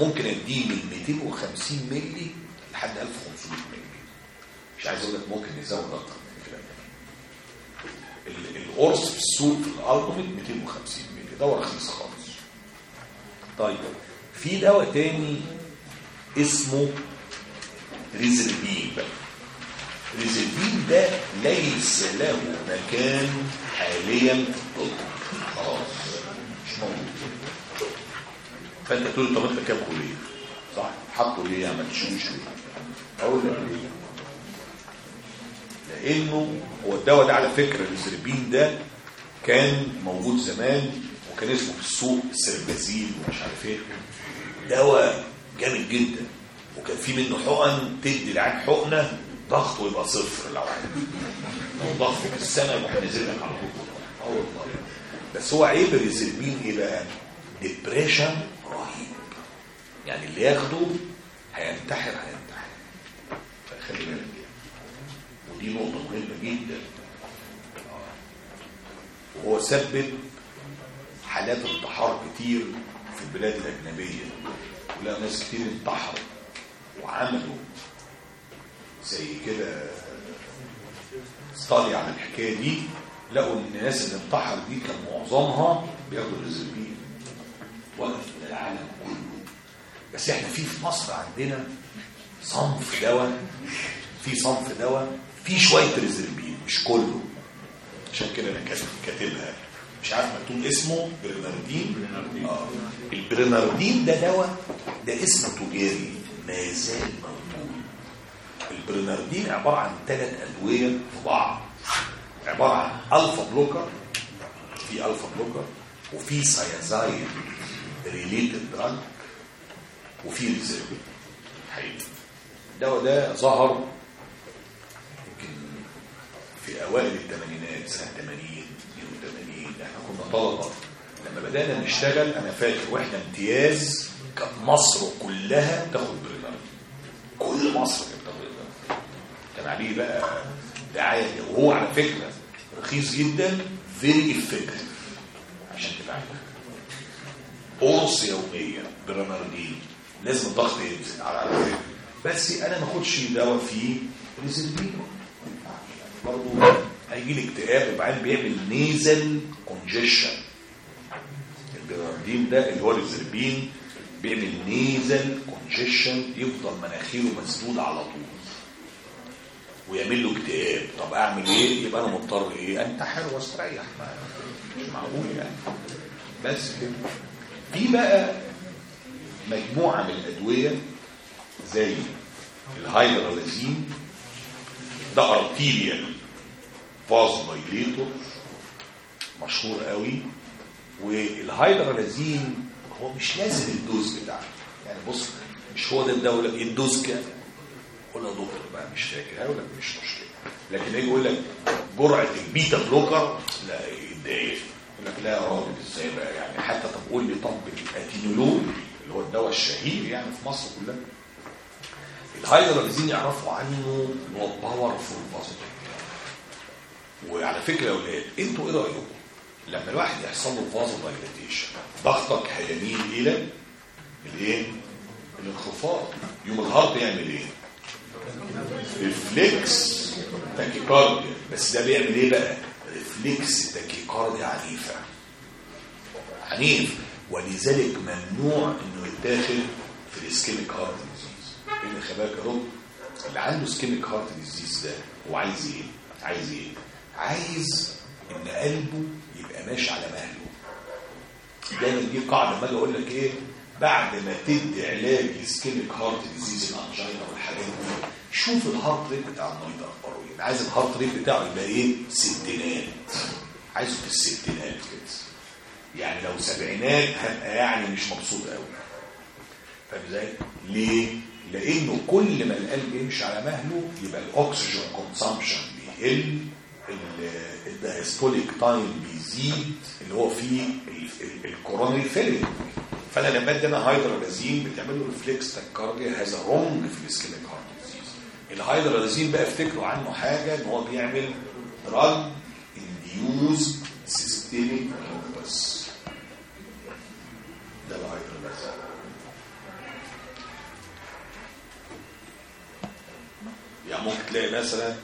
ممكن أديه من 250 مللي لحد 1500 مللي. مش عايز أقول لك ممكن نزود أكتر من كده. القرص في السوق في الالبومت 250 مللي. دواء رخيص خالص. طيب في دواء تاني اسمه ريزربين بقى ريزربين ده ليس له مكان حاليا في الطب. خلاص مش موجود فأنت تقول طب انت كام كلية؟ صح. حطوا ليه يا ما تشوش أقول لك ليه؟ لأنه هو الدواء ده على فكرة الريزربين ده كان موجود زمان وكان اسمه في السوق سربازين ومش عارف إيه. دواء جامد جدا. وكان في منه حقن تدي العين حقنة ضغطه يبقى صفر لو عايز. لو ضغطه في السنة يروح نازل لك على طول. أه والله. بس هو عيب الريزربين إيه بقى؟ ديبريشن رهيب. يعني اللي ياخده هينتحر هينتحر. فخلي بالك ودي نقطة مهمة جدا. وهو سبب حالات انتحار كتير في البلاد الأجنبية. ولا ناس كتير انتحروا وعملوا زي كده استالي على الحكاية دي. لقوا ان الناس اللي انتحروا دي كان معظمها بياخدوا الريزربين وقف من العالم كله. بس إحنا في في مصر عندنا صنف دواء في صنف دواء في شوية ريزربين مش كله. عشان كده أنا كاتب كاتبها. مش عارف مكتوب اسمه Brinerdin. آه. ال Brinerdin ده دواء ده اسمه تجاري ما زال موجود. ال Brinerdin عبارة عن ثلاث أدوية في بعض. عبارة عن alpha blocker في alpha blocker وفي thiazide related drug وفي ريزربين حقيقي الدواء ده ظهر يمكن في أوائل الثمانينات سنة 80 82 إحنا كنا طلبة. لما بدأنا نشتغل أنا فاكر وإحنا امتياز كانت مصر كلها تاخد Brinerdin كل مصر كانت تاخد Brinerdin كان عليه بقى دعاية وهو على فكرة رخيص جدا very effective عشان تبقى قرص يوميا Brinerdin لازم الضغط ينزل على فكره بس أنا ما أخدش دواء فيه ريزلبين برضه هيجي لي اكتئاب وبعدين بيعمل nasal congestion ال Brinerdin ده اللي هو الريزلبين بيعمل nasal congestion يفضل مناخيره مسدود على طول. ويعمل له اكتئاب. طب أعمل إيه؟ يبقى أنا مضطر إيه؟ أنتحر واستريح مش معقول يعني. بس كده. في بقى مجموعة من الأدوية زي ال hydralazine ده arterial vasodilator مشهور قوي. وال hydralazine هو مش لازم ال dose بتاعه. يعني بص مش هو ده الدولة إيه ال dose كام ولا دكتور بقى مش فاكر هقول لك مش مشكلة. لكن يجي يقول لك جرعة ال beta blocker لا يتضايق. يقول لك لا يا راجل إزاي بقى يعني؟ حتى طب قول لي طب الأتينولول اللي هو الدواء الشهير يعني في مصر كلها. ال hydralazine يعرفوا عنه إن هو powerful vasodilator وعلى فكرة يا أولاد أنتوا إيه رأيكم؟ لما الواحد يحصل له vasodilatation ضغطك هيميل إلى الإيه؟ الانخفاض. يقوم ال heart يعمل إيه؟ reflex tachycardia. بس ده بيعمل إيه بقى؟ reflex tachycardia عنيفة. عنيف. ولذلك ممنوع إنه يتاخد في ال ischemic heart disease. اللي خباك يا رب؟ اللي عنده ischemic heart disease ده هو عايز إيه؟ عايز إيه؟ عايز إن قلبه يبقى ماشي على مهله. دايما دي قاعدة. ما أقول لك إيه؟ بعد ما تدي علاج ischemic heart disease ال angina والحاجات دي شوف ال heart rate بتاع المريض اخباره إيه عايز ال heart rate بتاعه يبقى إيه؟ ستينات. عايزه في الستينات كده. يعني لو سبعينات هبقى يعني مش مبسوط قوي فاهم إزاي؟ ليه؟ لأنه كل ما القلب يمشي على مهله يبقى ال oxygen consumption بيقل ال diastolic time بيزيد اللي هو فيه ال coronary filling فأنا لما أدي أنا hydralazine بتعمل له reflex tachycardia هذا wrong في ال ischemic heart disease ال hydralazine بقى افتكروا عنه حاجة إن هو بيعمل drug induced systemic lupus ده ال hydralazine يعني ممكن تلاقي مثلا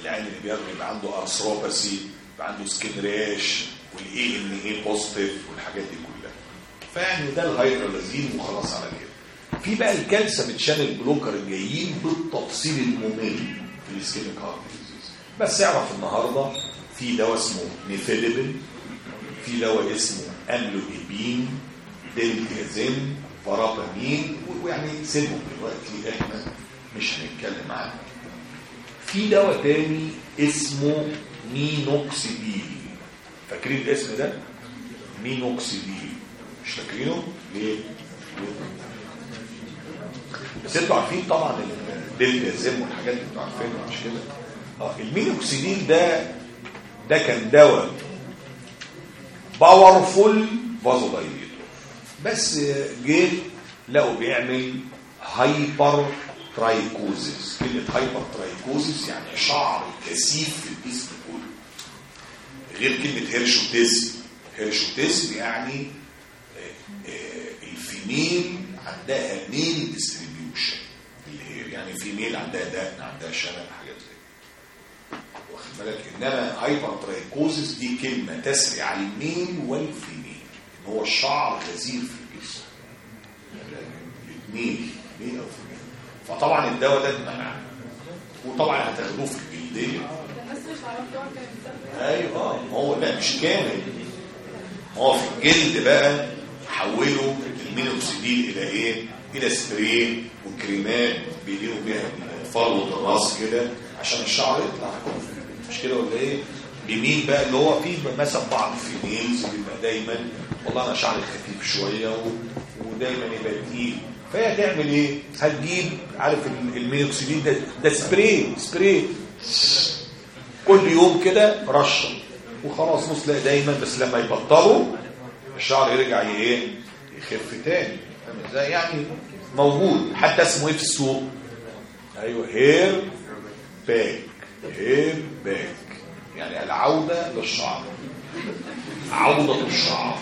العيان اللي بياخده يبقى عنده arthropathy يبقى عنده skin rash وال ANA positive والحاجات دي كلها. فيعني ده ال hydralazine وخلاص على كده. في بقى ال calcium channel blocker الجايين بالتفصيل الممل في ال ischemic heart بس اعرف النهارده في دواء اسمه nifedipine في دواء اسمه amlodipine diltiazem verapamil ويعني سيبهم دلوقتي إحنا مش هنتكلم عنه. في دواء تاني اسمه مينوكسيديل فاكرين الاسم ده؟ مينوكسيديل مش فاكرينه؟ ليه؟ بس أنتوا عارفين طبعا ال diltiazem والحاجات دي أنتوا عارفينها مش كده؟ آه المينوكسيديل ده ده كان دواء powerful vasodilator بس جه لقوا بيعمل hypertrichosis كلمة hypertrichosis يعني شعر كثيف في الجسم كله. غير كلمة hirsutism hirsutism يعني آه، آه، ال female عندها male distribution يعني في male عندها دقن عندها شنب حاجات زي كده. واخد بالك؟ إنما hypertrichosis دي كلمة تسري على ال male وال female. إن هو الشعر غزير في الجسم. الاثنين male أو female. فطبعا الدواء ده اتمنع وطبعا هتاخدوه في الجلديه أيوه. ما هو لا مش كامل. هو في الجلد بقى حولوا المينوكسيديل إلى إيه؟ إلى سبراي وكريمات بيدهنوا بيها فروه الراس كده عشان الشعر يطلع مش كده ولا إيه؟ بمين بقى اللي هو فيه مثلا بعض ال females بيبقى دايما والله أنا شعري خفيف شوية و... ودايما يبقى تقيل. فهي تعمل إيه؟ هتجيب عارف ال- المينوكسيديل ده ده spray spray كل يوم كده رشة. وخلاص تلاقي دايما بس لما يبطلوا الشعر يرجع إيه؟ يخف تاني. إزاي يعني موجود. حتى اسمه إيه في السوق؟ أيوه hair back hair back يعني العودة للشعر. عودة الشعر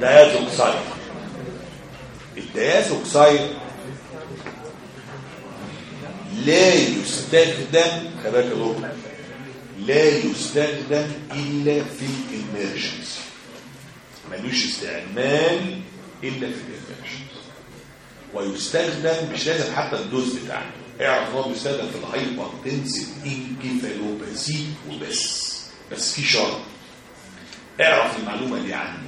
diazoxide ال diazoxide لا يستخدم يا دكتور. لا يستخدم إلا في ال emergency ملوش استعمال إلا في ال emergency ويستخدم مش لازم حتى ال dose بتاعته. اعرف هو بيستخدم في ال hypertensive encephalopathy وبس. بس في شرط. اعرف المعلومة دي عنه.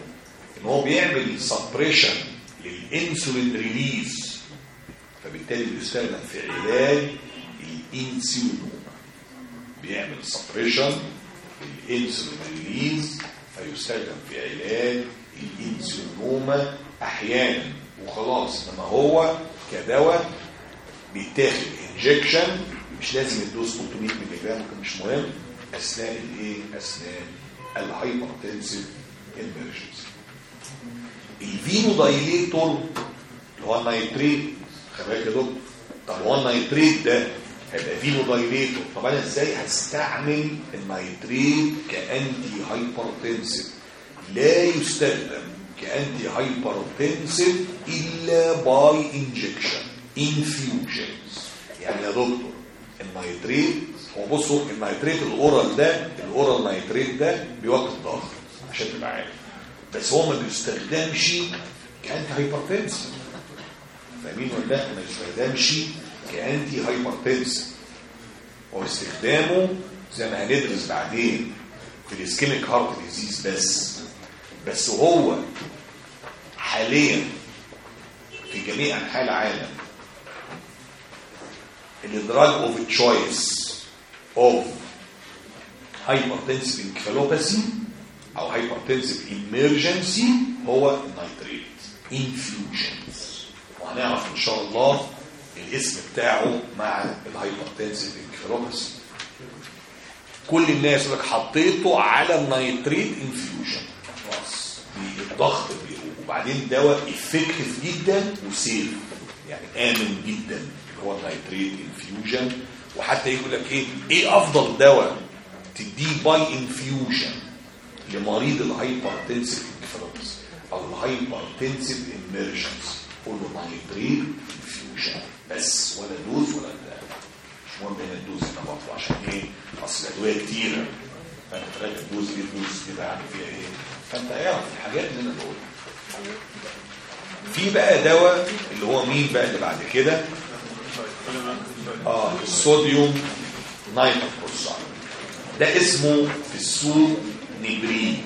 إن هو بيعمل suppression لل insulin release فبالتالي بيستخدم في علاج ال insulinoma بيعمل suppression لل insulin release فيستخدم في علاج ال insulinoma أحيانا وخلاص. إنما هو كدواء بيتاخد injection مش لازم ال dose 300 مللي جرام مش مهم. أثناء الإيه؟ أثناء ال hypertensive emergency ال venodilator اللي هو ال nitrate. خلي بالك يا دكتور طب هو ال nitrate ده هيبقى venodilator طب أنا إزاي هستعمل ال nitrate ك antihypertensive لا يستخدم ك antihypertensive إلا by injection infusions يعني يا دكتور ال nitrate هو بصوا ال nitrate ال oral ده ال oral nitrate ده بيوقف الضغط عشان تبقى عارف. بس هو ما بيستخدمش ك antihypertensive فاهمين ولا لأ؟ ما بيستخدمش ك antihypertensive هو استخدامه زي ما هندرس بعدين في ال ischemic heart disease بس. بس هو حاليا في جميع أنحاء العالم ال drug of choice of hypertensive encephalopathy أو hypertensive emergency هو ال nitrate infusions وهنعرف إن شاء الله الاسم بتاعه مع ال hypertensive encephalopathy كل الناس لك حطيته على ال nitrate infusion. خلاص. الضغط وبعدين دواء effective جدا و safe. يعني آمن جدا. اللي هو ال nitrate infusion. وحتى يقول لك إيه؟ إيه أفضل دواء تديه by infusion لمريض ال hypertensive encephalopathy أو ال hypertensive emergency قول له nitrate infusion. بس ولا dose ولا مش مهم هنا ال dose هنا برضه عشان إيه؟ أصل الأدوية كتيرة. فانت تراجع ال dose دي ال dose دي بعمل فيها إيه؟ فأنت اعرف الحاجات اللي أنا بقولها. في بقى دواء اللي هو مين بقى اللي بعد كده؟ آه ال sodium nitroprusside ده اسمه في السوق Nipride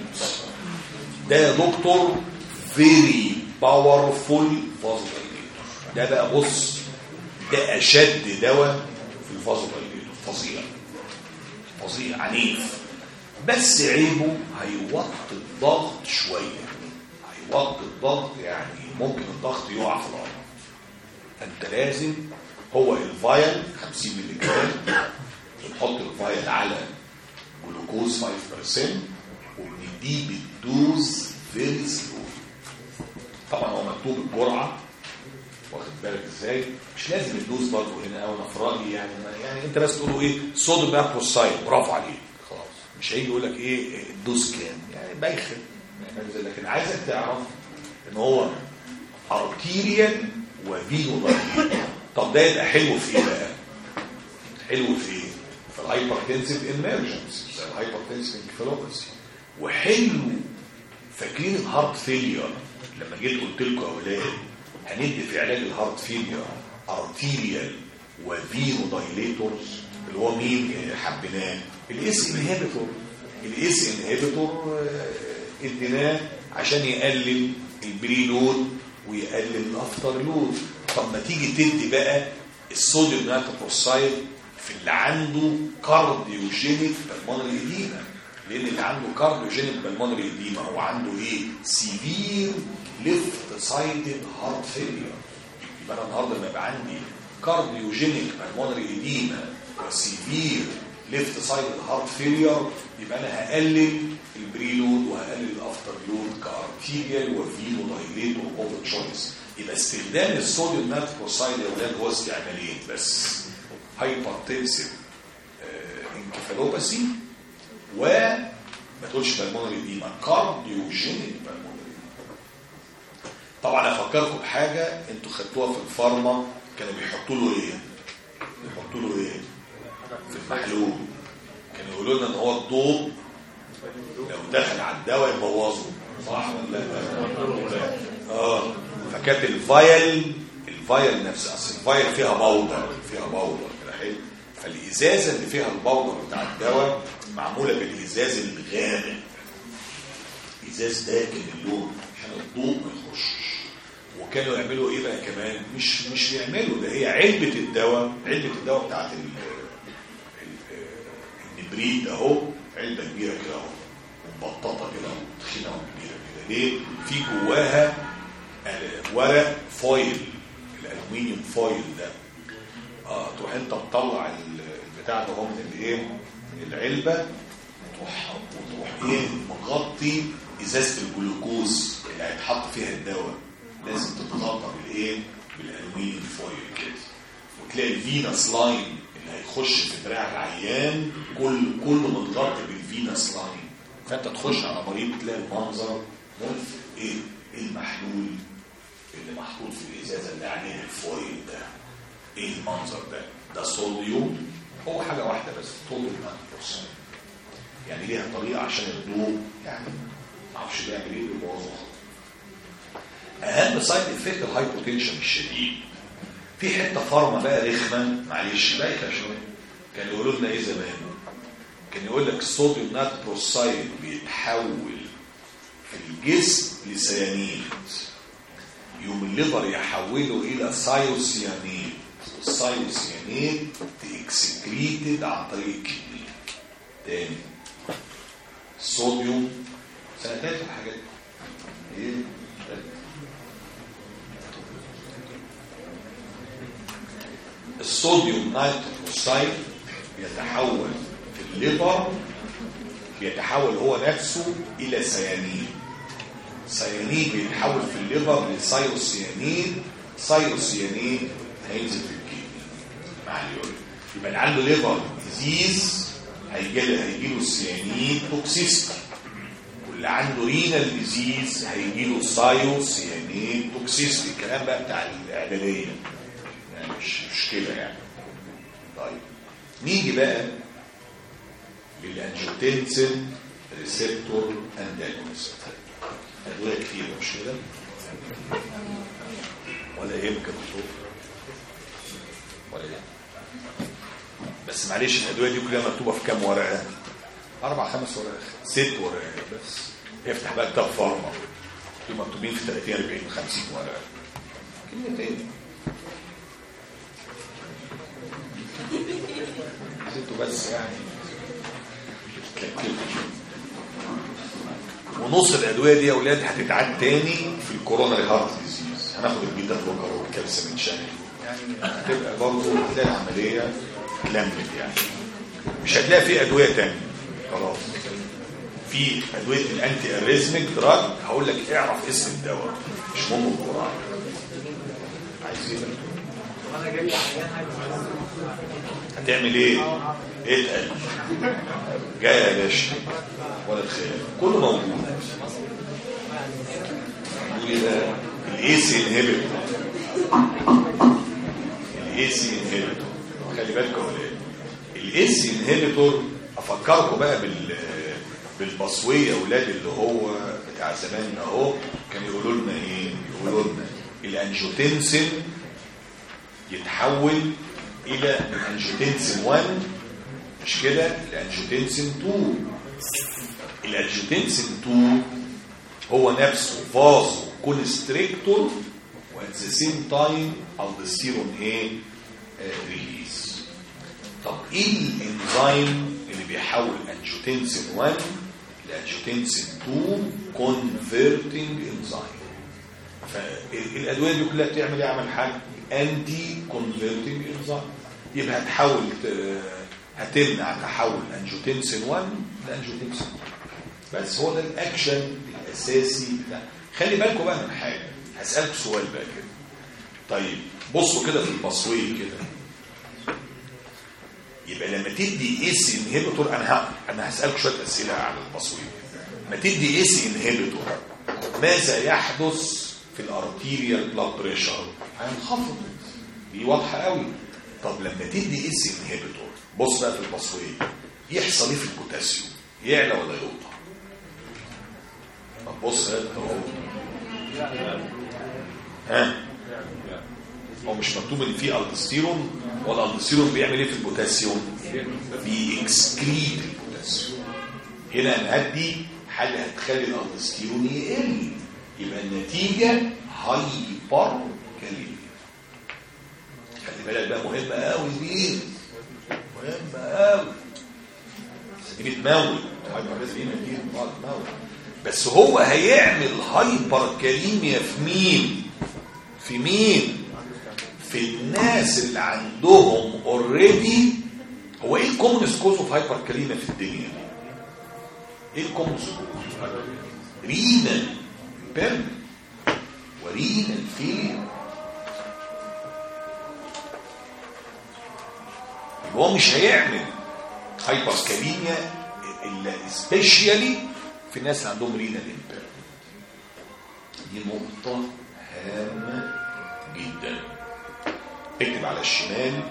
ده دكتور very powerful vasodilator ده بقى بص ده أشد دواء في ال vasodilator فظيع. فظيع عنيف. بس عيبه هيوطي الضغط شوية. هيوطي الضغط يعني ممكن الضغط يقع في الأرض. أنت لازم هو ال vial 50 مللي جرام بنحط ال vial على جلوكوز 5% وبنديه بال dose very slow طبعا هو مكتوب الجرعه واخد بالك إزاي؟ مش لازم ال dose برضه هنا أو أنا في رأيي يعني يعني أنت بس تقول إيه؟ sodium nitroprusside برافو عليك. خلاص. مش هيجي يقول لك إيه ال dose كام؟ يعني بايخه يعني لكن عايزك تعرف إن هو arterial و veno طب ده يبقى حلو في إيه بقى؟ حلو في إيه في ال hypertensive emergency زي ال hypertensive encephalopathy وحلو فاكرين ال heart failure لما جيت قلت لكم يا أولاد هندي في علاج ال heart failure arterial و veno dilators اللي هو مين حبيناه. ال ACE inhibitor ال ACE inhibitor اديناه عشان يقلل ال preload ويقلل ال afterload طب ما تيجي تدي بقى ال sodium nitroprusside في اللي عنده cardiogenic pulmonary edema لأن اللي عنده cardiogenic pulmonary edema هو عنده إيه؟ severe left sided heart failure يبقى أنا النهارده لما يبقى عندي cardiogenic pulmonary edema و severe left sided heart failure يبقى أنا هقلل ال preload وهقلل ال afterload ك arterial و veno dilator of choice يبقى استخدام ال sodium nitroprusside يا أولاد هو استعمالين بس. hypertensive encephalopathy وما تقولش pulmonary edema cardiogenic pulmonary طبعا افكركم بحاجه أنتوا خدتوها في ال pharma كانوا بيحطوا له إيه بيحطوا له إيه في المحلول. كانوا يقولوا لنا إن هو الضوء لو دخل على الدواء يبوظه. صح ولا لا؟ آه. فكانت ال vial ال vial نفسها أصل ال vial فيها powder فيها powder كده حلو فالازازه اللي فيها ال powder بتاع الدواء معمولة بالإزاز الغامق. إزاز داكن اللون عشان الضوء ما يخشش وكانوا يعملوا إيه بقى كمان؟ مش مش بيعملوا ده هي علبة الدواء علبة الدواء بتاعت ال Nipride أهو علبة كبيرة كده أهو مبططة كده تخينة وكبيره كده. ليه؟ في جواها ورق foil الألومنيوم foil ده. آه تروح أنت مطلع البتاع ده هو من الايه العلبة وتروح وتروح إيه؟ مغطي إزازة الجلوكوز اللي هيتحط فيها الدواء. لازم تتغطى بالايه بالالومنيوم foil كده وتلاقي ال venous line اللي هيخش في دراع العيان. كل كله متغطي بال venous line فأنت تخش على مريض تلاقي المنظر ملفت إيه؟ المحلول؟ اللي محطوط في الازازه اللي عليها ال foil ده. إيه المنظر ده؟ ده صوديوم. هو حاجة واحدة بس sodium nitroprusside يعني ليها طريقة عشان الضوء يعني ما أعرفش بيعمل إيه بيبوظه اهم side effect ال hypotension الشديد. في حتة pharma بقى رخمة معلش بايخة شوية. كانوا يقولوا لنا إيه زمان؟ كان يقول لك ال sodium nitroprusside بيتحول في الجسم لسيانيد يوم ال liver يحوله إلى thiocyanate ال thiocyanate excreted عن طريق ال kidney تاني. الصوديوم سنتات الحاجات. إيه؟ ال sodium nitroprusside بيتحول في ال liver بيتحول هو نفسه إلى سيانيد سيانيد بيتحول في ال liver ل thiocyanate thiocyanate هينزل في ال kidney مع ال urine. يبقى اللي عنده liver disease هيجي له هيجي له cyanide toxicity واللي عنده renal disease هيجي له thiocyanate toxicity الكلام بقى بتاع الإعدادية. يعني مش مشكله يعني طيب نيجي بقى لل angiotensin receptor antagonist ادويه كتير مش كده ولا يهمك يا دكتور ولا يهمك بس معلش الادويه دي كلها مكتوبه في كام ورقه أربع خمس ورقات ست ورقات بس افتح بقى كتاب pharma دول مكتوبين في 30 40 50 ورقه كلمتين بس يعني. ونص الأدوية دي يا أولاد هتتعاد تاني في ال coronary heart disease. هناخد ال beta blocker وال calcium channel يعني هتبقى برضه هتلاقي العملية اتلمت يعني. مش هتلاقي في أدوية تانية خلاص. في أدوية ال antiarrhythmic drug هقول لك اعرف اسم الدواء. مش مهم الجرعة عايزين؟ أنا جاي هتعمل إيه؟ اتقل جاي يا باشا. ولا تخيل. كله موجود. إيه بقى ال ACE inhibitor ال ACE inhibitor خلي بالكم إيه. ال ACE inhibitor أفكركم بقى بال بال pathway يا أولاد اللي هو بتاع زمان أهو. كان يقولوا لنا إيه؟ يقولوا لنا ال angiotensin يتحول إلى ال angiotensin 1 مش كده؟ ال angiotensin 2 ال angiotensin 2 هو نفسه vaso constrictor و at the same time aldosterone إيه release طب إيه الإنزيم اللي بيحول angiotensin 1 ل angiotensin 2 converting enzyme فالأدوية دي كلها بتعمل إيه عمل حاجة anti converting enzyme يبقى هتحول ت- هتمنع تحول angiotensin 1 ل angiotensin 2 بس هو ده الأكشن الأساسي بتاع خلي بالكم بقى من حاجة. هسألك سؤال بقى كده. طيب بصوا كده في ال pathway كده. يبقى لما تدي ACE inhibitor أنا أنا هسألك شوية أسئلة على ال pathway لما تدي ACE inhibitor ماذا يحدث في ال arterial blood pressure هينخفض. دي واضحة قوي. طب لما تدي ACE inhibitor بص بقى في ال pathway يحصل إيه في البوتاسيوم؟ يعلى ولا يوطى طب بص ها؟ هو مش مكتوب إن في الدستيرون ولا الدستيرون بيعمل إيه في البوتاسيوم؟ بي excrete البوتاسيوم. هنا أنا هدي حاجة هتخلي الالدستيرون يقل يبقى النتيجة hyper خلي بالك بقى مهمه قوي دي مهمه قوي. kalemia دي بس هو هيعمل hyperkalemia في مين؟ في مين؟ في الناس اللي عندهم already هو إيه ال commonest cause of hyperkalemia في الدنيا؟ إيه ال commonest cause renal impairment و renal هو مش هيعمل hyperkalemia إلا especially في الناس اللي عندهم renal impairment دي نقطة هامة جدا. اكتب على الشمال.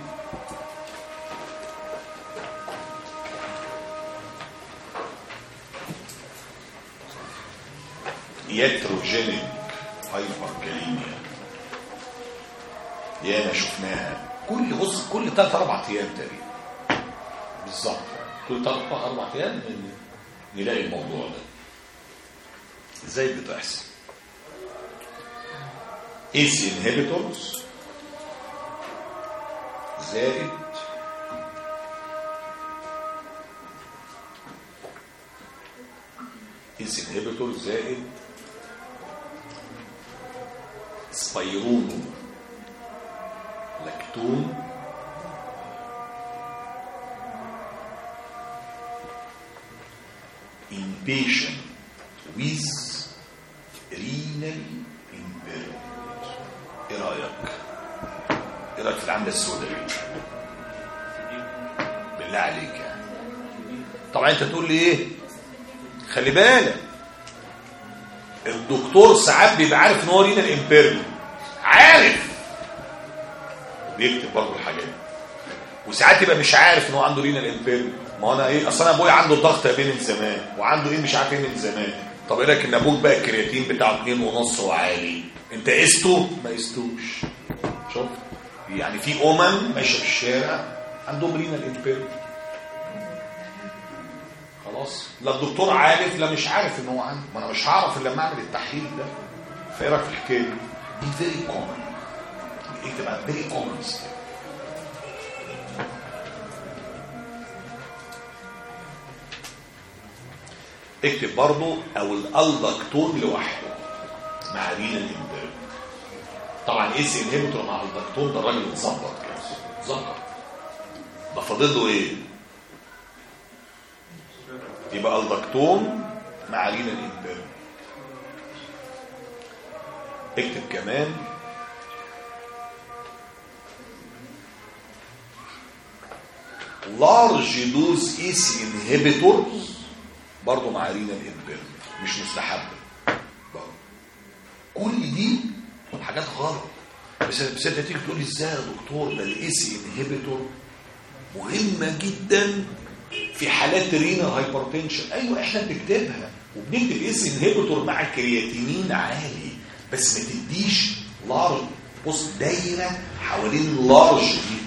ياتروجينيك هايبركاليميا ياما شفناها. كل بص كل ثلاث أربع أيام تقريبا. بالظبط. كل ثلاث أربع أيام نلاقي الموضوع ده. إزاي بتحصل؟ ACE inhibitors زائد ACE inhibitor زائد سبايرونو لاكتون in patient with renal impairment. إيه رأيك؟ إيه رأيك في العمله السوداء دي؟ بالله عليك يعني. طبعا انت تقول لي إيه؟ خلي بالك. الدكتور ساعات بيبقى عارف ان هو renal impairment عارف. بيكتب برضه الحاجات دي. وساعات يبقى مش عارف إن هو عنده renal impairment ما أنا إيه؟ أصل أنا أبويا عنده ضغط يا من زمان وعنده إيه؟ مش عارف إيه من زمان. طب إيه إن أبوك بقى الكرياتين بتاعه 2 ونص وعالي؟ أنت قسته؟ ما قستوش. شوف. يعني في أمم ماشية في الشارع عندهم renal impairment خلاص. لا الدكتور عارف لا مش عارف إن هو عنده ما أنا مش هعرف إلا لما أعمل التحليل ده. فإيه رأيك في الحكاية؟ دي؟ very common اكتب على very common اكتب برضه أو ال Aldactone لوحده. مع renal impairment طبعا ACE inhibitor مع Aldactone ده الراجل اتظبط كده. اتظبط ده فاضل له إيه؟ يبقى Aldactone مع renal impairment اكتب كمان large dose ACE inhibitors برضه مع renal impairment مش مستحبه كل دي حاجات غلط. بس بس انت تيجي تقول إزاي يا دكتور؟ ده ال ACE inhibitor مهمة جدا في حالات renal hypertension أيوه إحنا بنكتبها. وبنكتب ACE inhibitor مع كرياتينين عالي. بس ما تديش large بص دايرة حوالين large دي.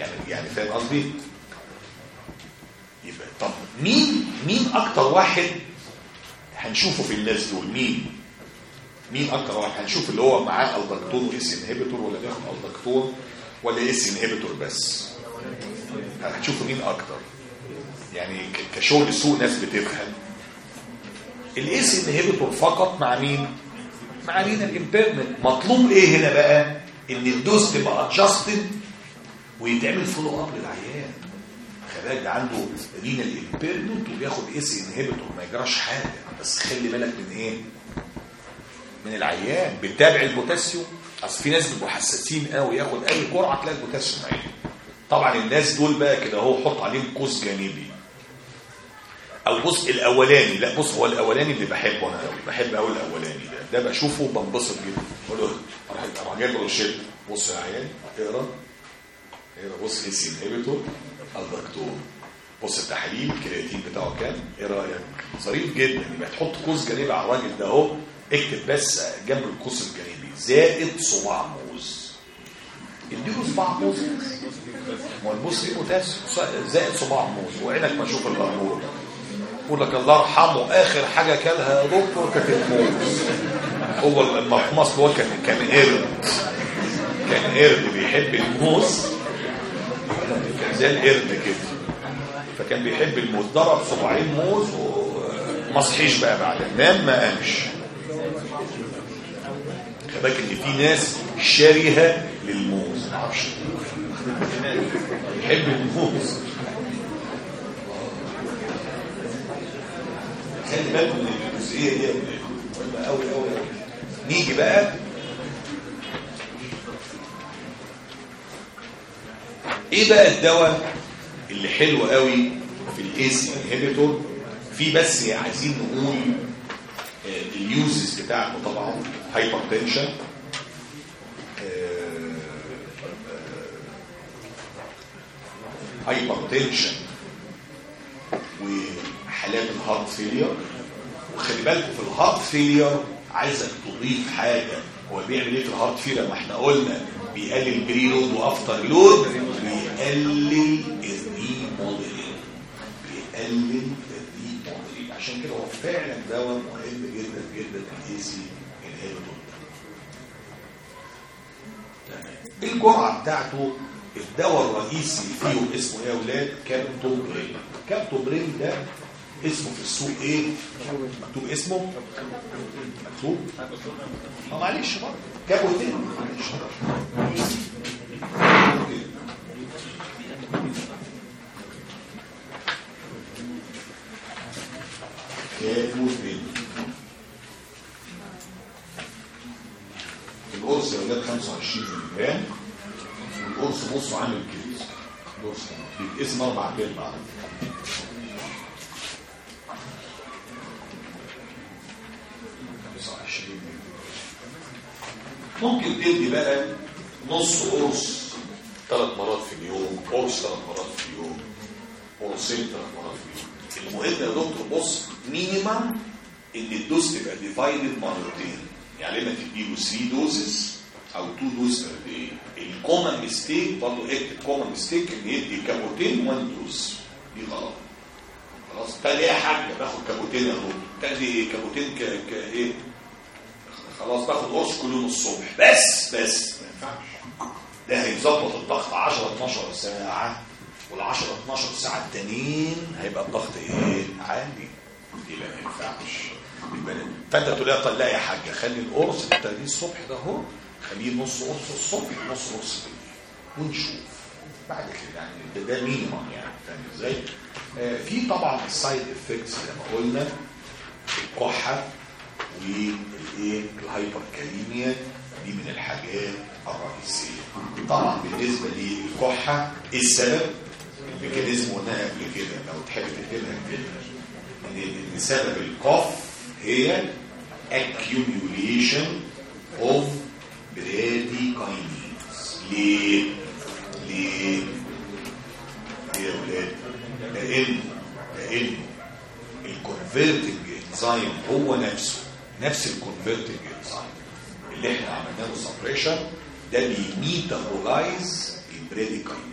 يعني يعني فاهم قصدي؟ يبقى طب مين مين أكتر واحد هنشوفه في الناس دول؟ مين؟ مين أكتر واحد؟ هنشوف اللي هو معاه Aldactone و ACE inhibitor ولا بياخد Aldactone ولا ACE inhibitor بس؟ هتشوفوا مين أكتر؟ يعني كشغل سوق ناس بتفهم ال ACE inhibitor فقط مع مين؟ مع renal impairment. مطلوب إيه هنا بقى؟ إن ال dose تبقى adjusted ويتعمل follow up للعيان. خلاص ده عنده renal impairment وبياخد ACE inhibitor ما يجراش حاجة. بس خلي بالك من إيه؟ من العيان. بتتابع البوتاسيوم. أصل في ناس بيبقوا حساسين قوي ياخد أي جرعة تلاقي البوتاسيوم عالي. طبعا الناس دول بقى كده أهو حط عليهم قوس جانبي. أو بص الأولاني. لا بص هو الأولاني اللي بحبه أنا قوي بحب قوي الأولاني ده. ده بشوفه بنبسط جدا. بقول له أروح جايب له بص يا عيال اقرا اقرا بص ACE inhibitor الدكتور بص التحاليل الكرياتين بتاعه كام؟ إيه رأيك؟ ظريف جدا. يبقى تحط قوس جانبي على الراجل ده اهو اكتب بس جنب القوس الجانبي. زائد صباع موز. اديله صباع موز. ما الموز فيه بوتاسيوم زائد صباع موز. وعينك ما تشوف الأمور يقول لك الله يرحمه آخر حاجة كلها يا دكتور كانت الموز. هو المقمص هو كان كان قرد. كان قرد بيحب الموز. زي القرد كده. فكان بيحب الموز ضرب صباعين موز وما صحيش بقى بعد نام ما قامش. خلي بالك إن في ناس شارهه للموز. ما أعرفش. بيحب الموز. خلي بالك من الجزئية دي قوي قوي نيجي بقى إيه بقى الدواء اللي حلو قوي في ال ACE inhibitor في بس عايزين نقول آه، ال uses بتاعته طبعا hypertension hypertension وحالات ال heart failure وخلي بالكم في ال heart failure عايزك تضيف حاجة. هو بيعمل إيه في ال heart failure ما إحنا قلنا بيقلل preload و afterload. بيقلل ال remodeling بيقلل ال remodeling عشان كده هو فعلا دواء مهم جدا جدا ال ACE inhibitor تمام. الجرعة بتاعته الدواء الرئيسي فيهم اسمه إيه يا أولاد؟ كابتوبرين كابتوبرين ده اسمه في السوق إيه؟ مكتوب اسمه؟ مكتوب معلش برضه. كابوتين معلش كابوتين القرص يا أولاد 25 مللي جرام والقرص نصه عامل كده القرص بيتقسم أربع كلمة على فكرة. ممكن تدي بقى نص قرص. ثلاث مرات في اليوم قرص ثلاث مرات في اليوم قرصين ثلاث مرات في اليوم. المهم يا دكتور بص مينيمم ان ال dose تبقى divided مرتين يعني لما تديله 3 doses أو 2 dose per day ال common mistake برضه اكتب common mistake إن يدي Capoten 1 dose دي غلط. خلاص؟ تاني إيه يا حاج باخد Capoten يا دكتور. تاني إيه؟ Capoten ك... ك... إيه؟ خلاص باخد قرص كل يوم الصبح. بس بس ما ينفعش. ده هيظبط الضغط 10 12 ساعة. وال 10 12 ساعة التانيين هيبقى الضغط إيه؟ عالي. يبقى ما ينفعش. فانت تقول لها طب لا يا حاجة خلي القرص اللي بتاخديه الصبح ده اهو خليه نص قرص الصبح ونص قرص بالليل ونشوف. بعد كده يعني ده, ده minimum يعني فاهم إزاي؟ آه في طبعا ال side effects زي ما قلنا الكحة والإيه؟ ال hyperkalemia دي من الحاجات الرئيسية. طبعا بالنسبة للكحة إيه السبب؟ ال mechanism قلناها قبل كده لو تحب تكتبها كده ان سبب ال cough هي accumulation of bradykinin ليه؟ ليه؟ ليه يا ولاد؟ لأنه لأنه ال converting enzyme هو نفسه نفس ال converting enzyme اللي إحنا عملنا له suppression ده بي metabolize ال bradykinin يبقى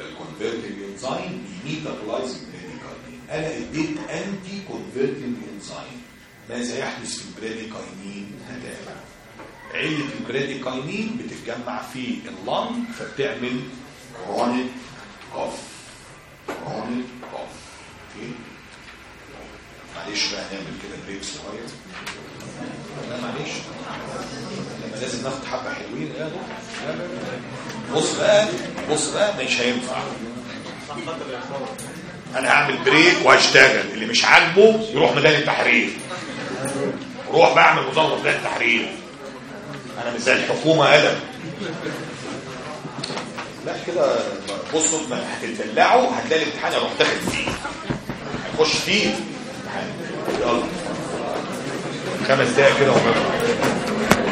ال converting enzyme بي metabolize ال bradykinin أنا اديت anti converting enzyme ماذا يحدث في ال bradykinin هتابع علة ال bradykinin بتتجمع في ال lung فبتعمل chronic cough chronic cough okay؟ معلش بقى نعمل كده break صغير لا معلش. لما لازم ناخد حبة حلوين. يا دكتور. بص بقى بص بقى مش هينفع. أنا هعمل بريك وهشتغل. اللي مش عاجبه يروح ميدان التحرير. روح بعمل مظاهرة ميدان التحرير. أنا مش زي الحكومة قلم لا كده بصوا ما هتدلعوا هتلاقي الامتحان يروح داخل فيه. هيخش فيه. يلا. خمس دقايق كده ونطلع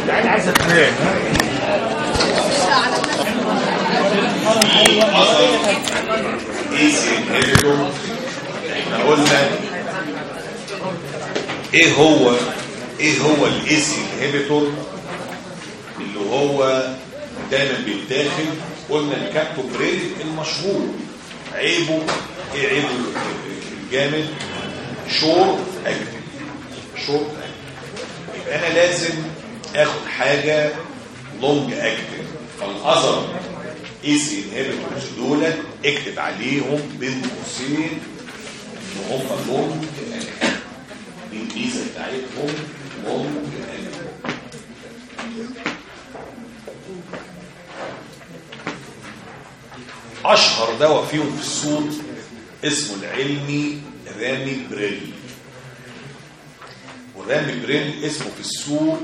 يعني عايزة تنام. إيه هو؟ إيه هو الايسي انهبيتور اللي هو دايما بيتاخد قلنا الكابتوبريل المشهور. عيبه إيه؟ عيبه الجامد. short active short active يبقى أنا لازم آخد حاجة long active فال other ACE inhibitors دول اكتب عليهم بين قوسين إن هم long active دي الميزه بتاعتهم long active أشهر دواء فيهم في السوق اسمه العلمي ramipril. وال ramipril اسمه في السوق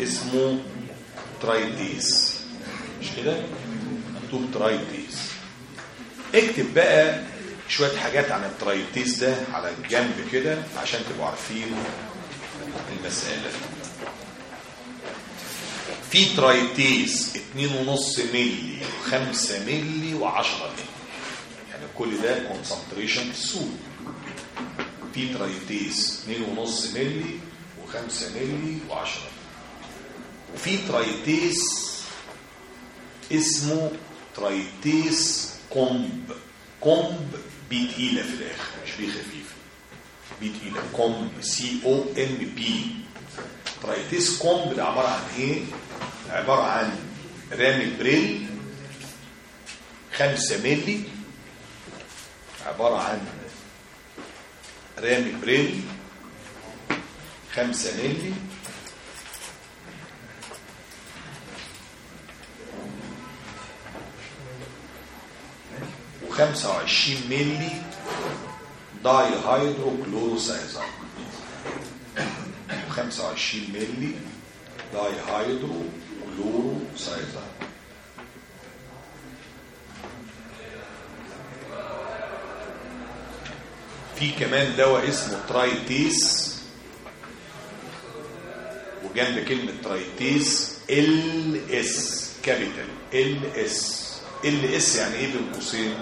اسمه Tritace مش كده؟ مكتوب Tritace اكتب بقى شوية حاجات عن ال Tritace ده على الجنب كده عشان تبقوا عارفين المسألة. في Tritace 2.5 ملي و5 ملي و10 ملي يعني كل ده concentration السوق في Tritace 2.5 ملي و5 ملي و10 ملي وفي Tritace اسمه Tritace comp. comp P تقيلة في الآخر مش B خفيفة P تقيلة comp C O M P Tritace comp ده عبارة عن إيه؟ عبارة عن ramipril 5 ملي عبارة عن ramipril 5 ملي و25 ملي dihydrochlorothiazide 25 ملي dihydrochlorothiazide في كمان دواء اسمه Tritace جنب كلمة Tritace LS capital LS. LS يعني إيه بين قوسين؟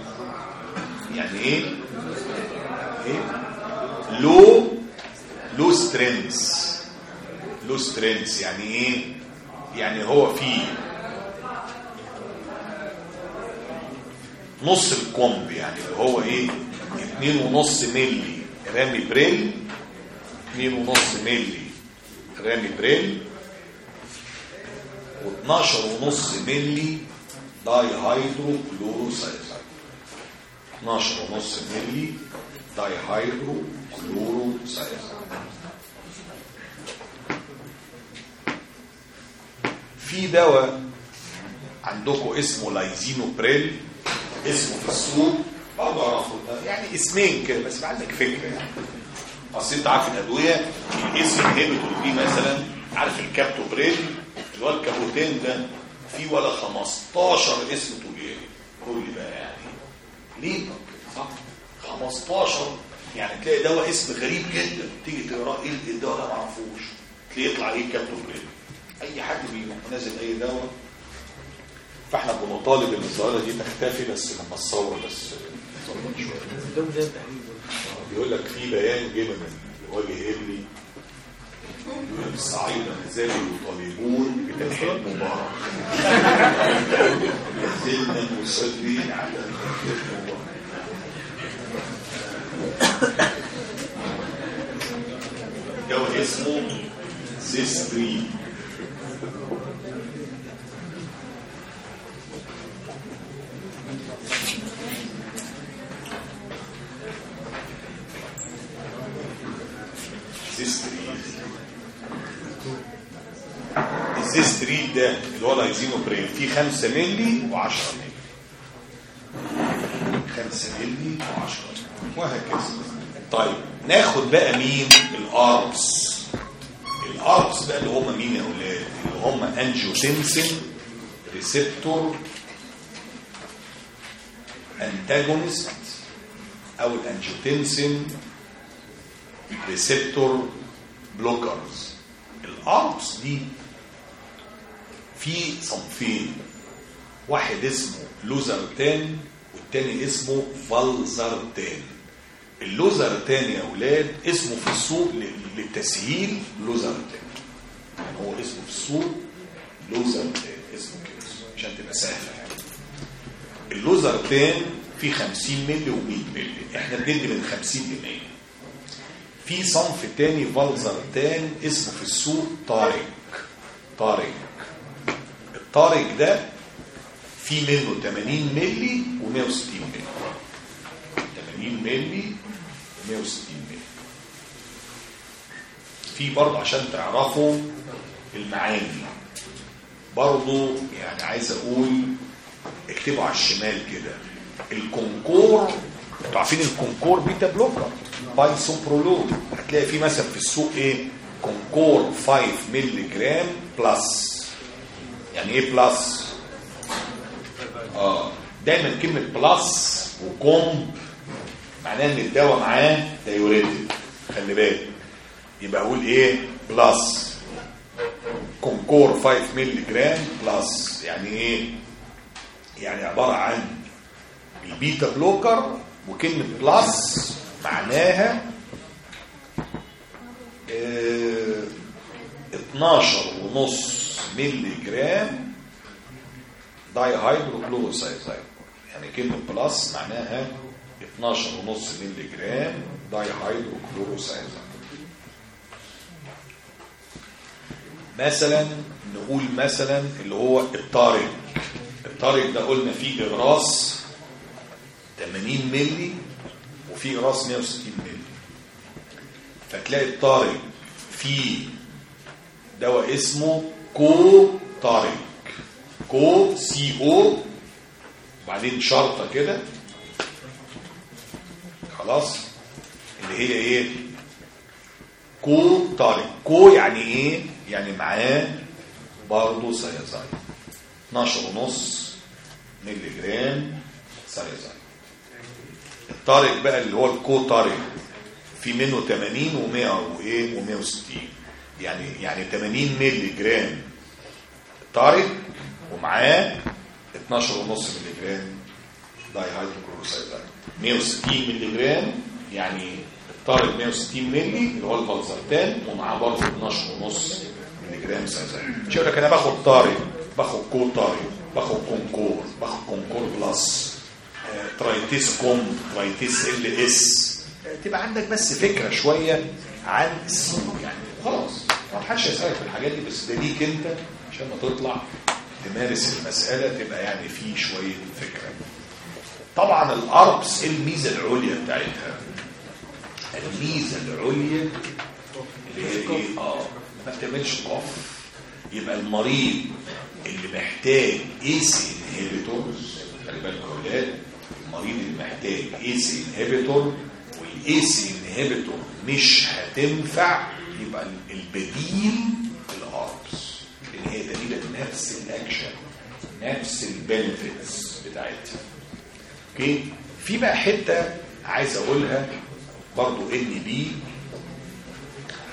يعني إيه؟ إيه؟ low low strength low strength يعني إيه؟ يعني هو فيه نص ال comp يعني هو إيه؟ اتنين ونص ملي ramipril. اتنين ونص ملي ramipril. و12 ونص ملي dihydrochlorothiazide 12 ونص ملي dihydrochlorothiazide في دواء عندكم اسمه lisinopril اسمه في السوق. برضه أعرفه. يعني اسمين كده بس عندك فكرة يعني. أصل أنت عارف الأدوية انهبيتور دي مثلا عارف الكابتوبريل اللي هو الكابوتين ده. فيه ولا 15 اسم تجاري. كل بقى يعني. ليه؟ صح. 15 يعني تلاقي دواء اسم غريب جدا. تيجي تقراه إيه الدواء ده ما أعرفوش. تلاقيه يطلع عليه كابتوبريل أي حد بينزل أي دواء. فإحنا بنطالب إن الظاهره دي تختفي بس لما الثوره بس. شوية بيقول لك في بيان جه من وجه ابني الصعيدة زالوا يطالبون بتنحية مبارك. زلنا مصرين على تنحية مبارك. دواء اسمه زيسترين ال Zestril ده اللي هو lisinopril فيه 5 مللي و10 مللي. 5 مللي و10 وهكذا. طيب ناخد بقى مين؟ ال ARBs. ال ARBs بقى اللي هم مين يا أولاد؟ اللي هم angiotensin receptor antagonist أو ال angiotensin receptor بلوكرز. الأربس دي في صنفين واحد اسمه لوزرتان والتاني اسمه فالزرتان اللوزرتان يا أولاد اسمه في السوق للتسهيل لوزرتان يعني هو اسمه في السوق لوزرتان اسمه كده عشان تبقى سهلة يعني. اللوزرتان في 50 مللي و100 مللي. إحنا بندي من 50 ل 100 في صنف تاني فالزرتان اسمه في السوق طارق. طارق. الطارق ده في منه 80 مللي و160 مللي. 80 مللي و160 مللي. في برضه عشان تعرفوا المعاني. برضه يعني عايز أقول اكتبوا على الشمال كده. ال Concor أنتوا عارفين ال Concor beta blocker bisoprolol هتلاقي في مثلا في السوق إيه؟ Concor 5 مللي جرام plus يعني إيه plus آه. دايما كلمة plus و comp معناه إن الدواء معاه diuretic خلي بالك. يبقى أقول إيه plus Concor 5 مللي جرام plus يعني إيه؟ يعني عبارة عن ال beta blocker وكلمة plus معناها آه 12 ونص. مللي جرام dihydrochlorothiazide يعني كلمة plus معناها 12 ونص مللي جرام dihydrochlorothiazide مثلا نقول مثلا اللي هو الطارق. الطارق ده قلنا فيه إغراس 80 مللي وفيه إغراس 160 مللي. فتلاقي الطارق فيه دواء اسمه كو طارق. كو سي أو. وبعدين شرطة كده. خلاص. اللي هي إيه؟ Co-Tareg. Co يعني إيه؟ يعني معاه برضه thiazide 12 ونص مللي جرام thiazide ال Tareg بقى اللي هو ال Co-Tareg. في منه 80 و100 وإيه؟ و160 يعني يعني 80 مللي جرام Tareg ومعاه 12 ونص مللي جرام dihydrochlorothiazide 160 مللي جرام يعني ال Tareg 160 مللي اللي هو ال valsartan ومعاه برضه 12 ونص مللي جرام سازان مش هقول لك أنا باخد Tareg باخد Co-Tareg باخد Concor باخد Concor plus آه، Tritace comp Tritace LS. تبقى عندك بس فكرة شوية عن الاسم يعني. خلاص. ما حدش هيسألك في الحاجات دي بس ده ليك انت عشان ما تطلع تمارس المسألة تبقى يعني في شوية فكرة. طبعا ال ARBs إيه الميزة العليا بتاعتها؟ الميزة العليا اللي هي إيه؟ آه ما بتعملش cough. يبقى المريض اللي محتاج ACE inhibitors خلي بالك أولاد المريض اللي محتاج ACE inhibitor وال ACE inhibitor مش هتنفع يبقى البديل ال ARBs لأن هي تقريبا نفس الأكشن نفس ال benefits بتاعتها. okay؟ في بقى حتة عايز أقولها برضو NB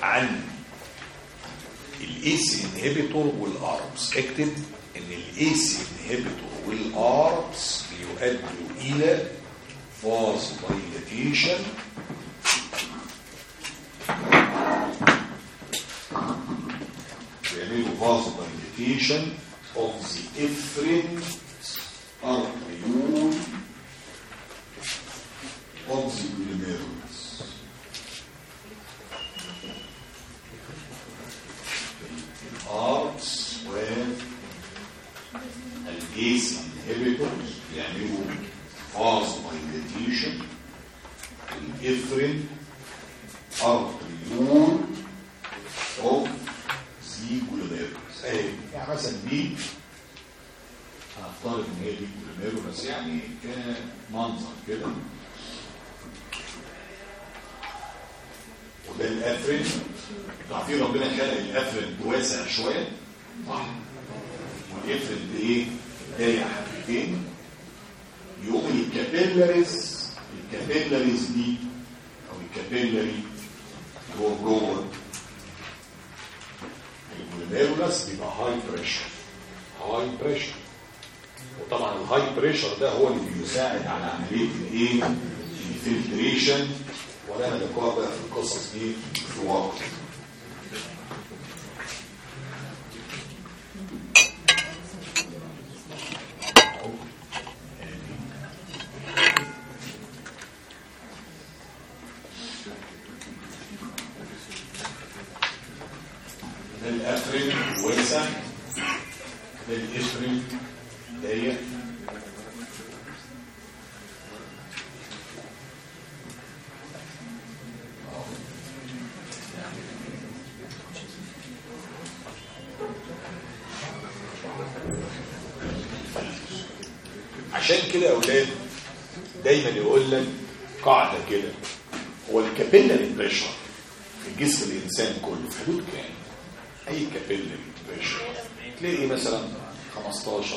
عن ال ACE inhibitor وال ARBs اكتب إن ال ACE inhibitor وال ARBs بيؤدوا إلى vasodilatation بيعملوا vasodilatation of the efferent arteriole of the glomerulus ال ARBs وال ACE inhibitors يعملوا vasodilatation ال efferent the glomerulus اهي يعني مثلا دي هنفترض ان هي دي glomerulus يعني كمنظر كده وده ال afferent efferent ربنا خلق ال afferent واسع شوية صح وال efferent ده إيه ضيق حبتين يقوم ال capillaries ال capillaries دي أو ال capillary جوه ال glomerulus بيبقى high pressure high pressure وطبعا ال high pressure ده هو اللي بيساعد على عمليه الايه ال filtration ولا لقاء بقى في القصص دي في وقت ده الافرين واسع ده الافرين ضيق عشان كده يا أولاد دايما يقول لك قاعدة كده هو ال capillary pressure في جسم الانسان كله في حدود كام؟ اي capillary pressure تلاقي مثلا 15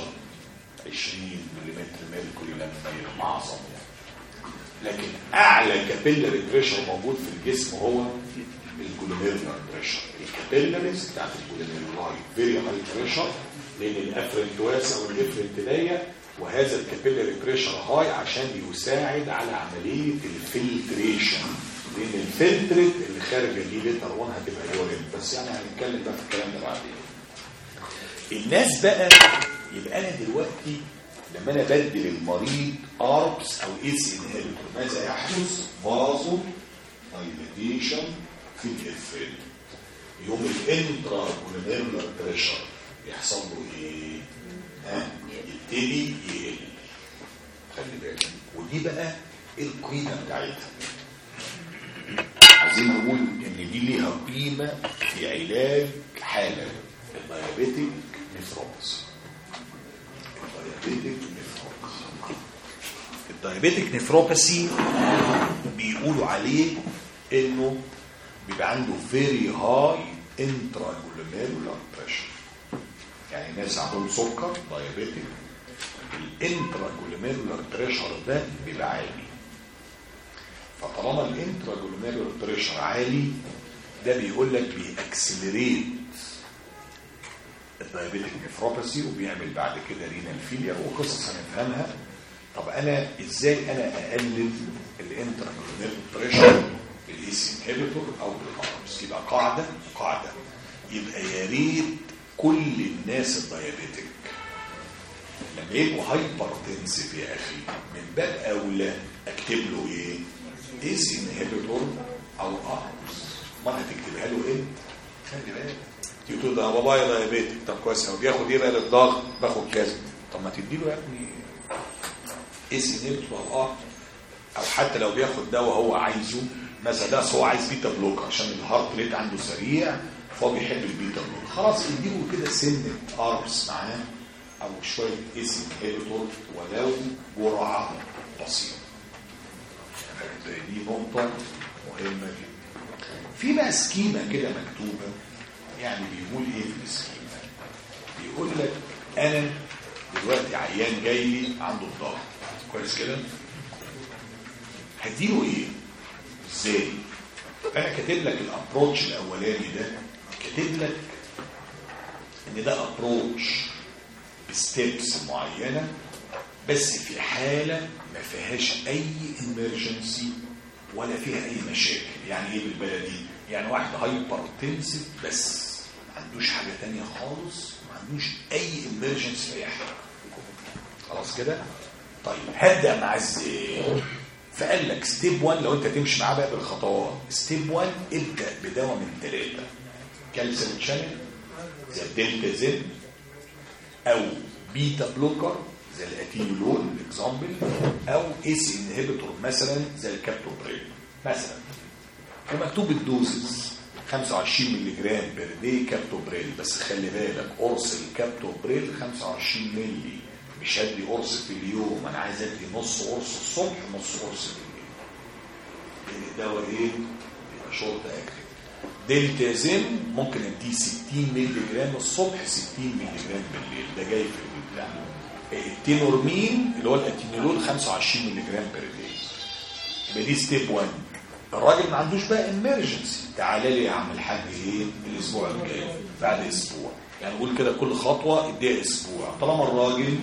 20 ملم mercury لما معظم يعني لكن اعلى capillary pressure موجود في الجسم هو ال glomerular pressure ال capillaries بتاعت ال glomerular very high pressure لأن ال afferent واسع وال efferent ضيق وهذا ال capillary pressure high عشان يساعد على عملية ال filtration. لأن ال filtrate اللي خارجه دي later on هتبقى urine بس يعني هنتكلم بقى في الكلام ده بعدين. الناس بقى يبقى أنا دلوقتي لما أنا بدي المريض ARBs أو ACE inhibitor ماذا يحدث؟ vasodilatation في ال efferent يقوم ال intraglomerular pressure يحصل له إيه ها؟ يبتدي يقل خلي بالك. ودي بقى القيمة بتاعتها. عايزين نقول إن دي ليها قيمة في علاج حالة ال diabetic nephropathy ال diabetic nephropathy ال diabetic nephropathy بيقولوا عليه إنه بيبقى عنده very high intraglomerular pressure يعني ناس عندهم سكر diabetic. ال intraglomerular pressure ده بيبقى عالي. فطالما ال intraglomerular pressure عالي ده بيقول لك بي accelerate. ال diabetic nephropathy وبيعمل بعد كده renal failure وقصص هنفهمها. طب أنا إزاي أنا أقلل ال internal pressure بال ACE inhibitor أو بال ARBs يبقى قاعدة قاعدة. يبقى يا ريت كل الناس ال diabetic لما يبقوا hypertensive يا أخي من باب أولى أكتب له إيه؟ ACE inhibitor أو ARBs ما هتكتبها له انت خلي بالك. تيجي تقول ده بابايا diabetic طب كويس قوي بياخد إيه بقى للضغط باخد كذا. طب ما تدي له يا ابني inhibitor أو ARBs أو حتى لو بياخد دواء هو عايزه مثلا ده هو عايز beta block عشان ال heart rate عنده سريع فهو بيحب ال beta block. خلاص اديله كده سنه ARBs معاه أو شوية ACE inhibitor ولو جرعة بسيطة. دي نقطة مهمة جدا. في بقى scheme كده مكتوبة. يعني بيقول إيه في ال scheme بيقول لك أنا دلوقتي عيان جاي لي عنده الضغط كويس كده؟ هديله إيه؟ إزاي؟ أنا كاتب لك ال approach الأولاني ده. كاتب لك إن ده approach ب steps معينة بس في حالة ما فيهاش أي emergency ولا فيها أي مشاكل. يعني إيه بالبلدي؟ يعني واحد hypertensive بس. ما عندوش حاجة تانية خالص ما عندوش في أي حاجة. خلاص كده؟ طيب هبدأ معاه إزاي فقال لك step 1 لو أنت تمشي معاه بقى بالخطوات step 1 ابدأ بدواء من ثلاثة calcium channel زي ال diltiazem أو beta blocker زي ال atenolol example أو ACE inhibitor مثلا زي الكابتوبريل مثلا. ومكتوب ال doses 25 مللي جرام per day captopril بس خلي بالك قرص الكابتوبريل 25 مللي. مش هدي قرص في اليوم أنا عايز أدي نص قرص الصبح نص قرص بالليل لأن الدواء إيه بيبقى short active diltiazem ممكن أديه 60 مللي جرام الصبح 60 مللي جرام بالليل. ده جاي في البتاع. ال Tenormin اللي هو الاتينولول 25 مللي جرام per day يبقى دي step 1 الراجل ما عندوش بقى emergency تعالى لي يا عم الحاج إيه؟ الأسبوع الجاي. بعد أسبوع. يعني نقول كده كل خطوة اديها أسبوع. طالما الراجل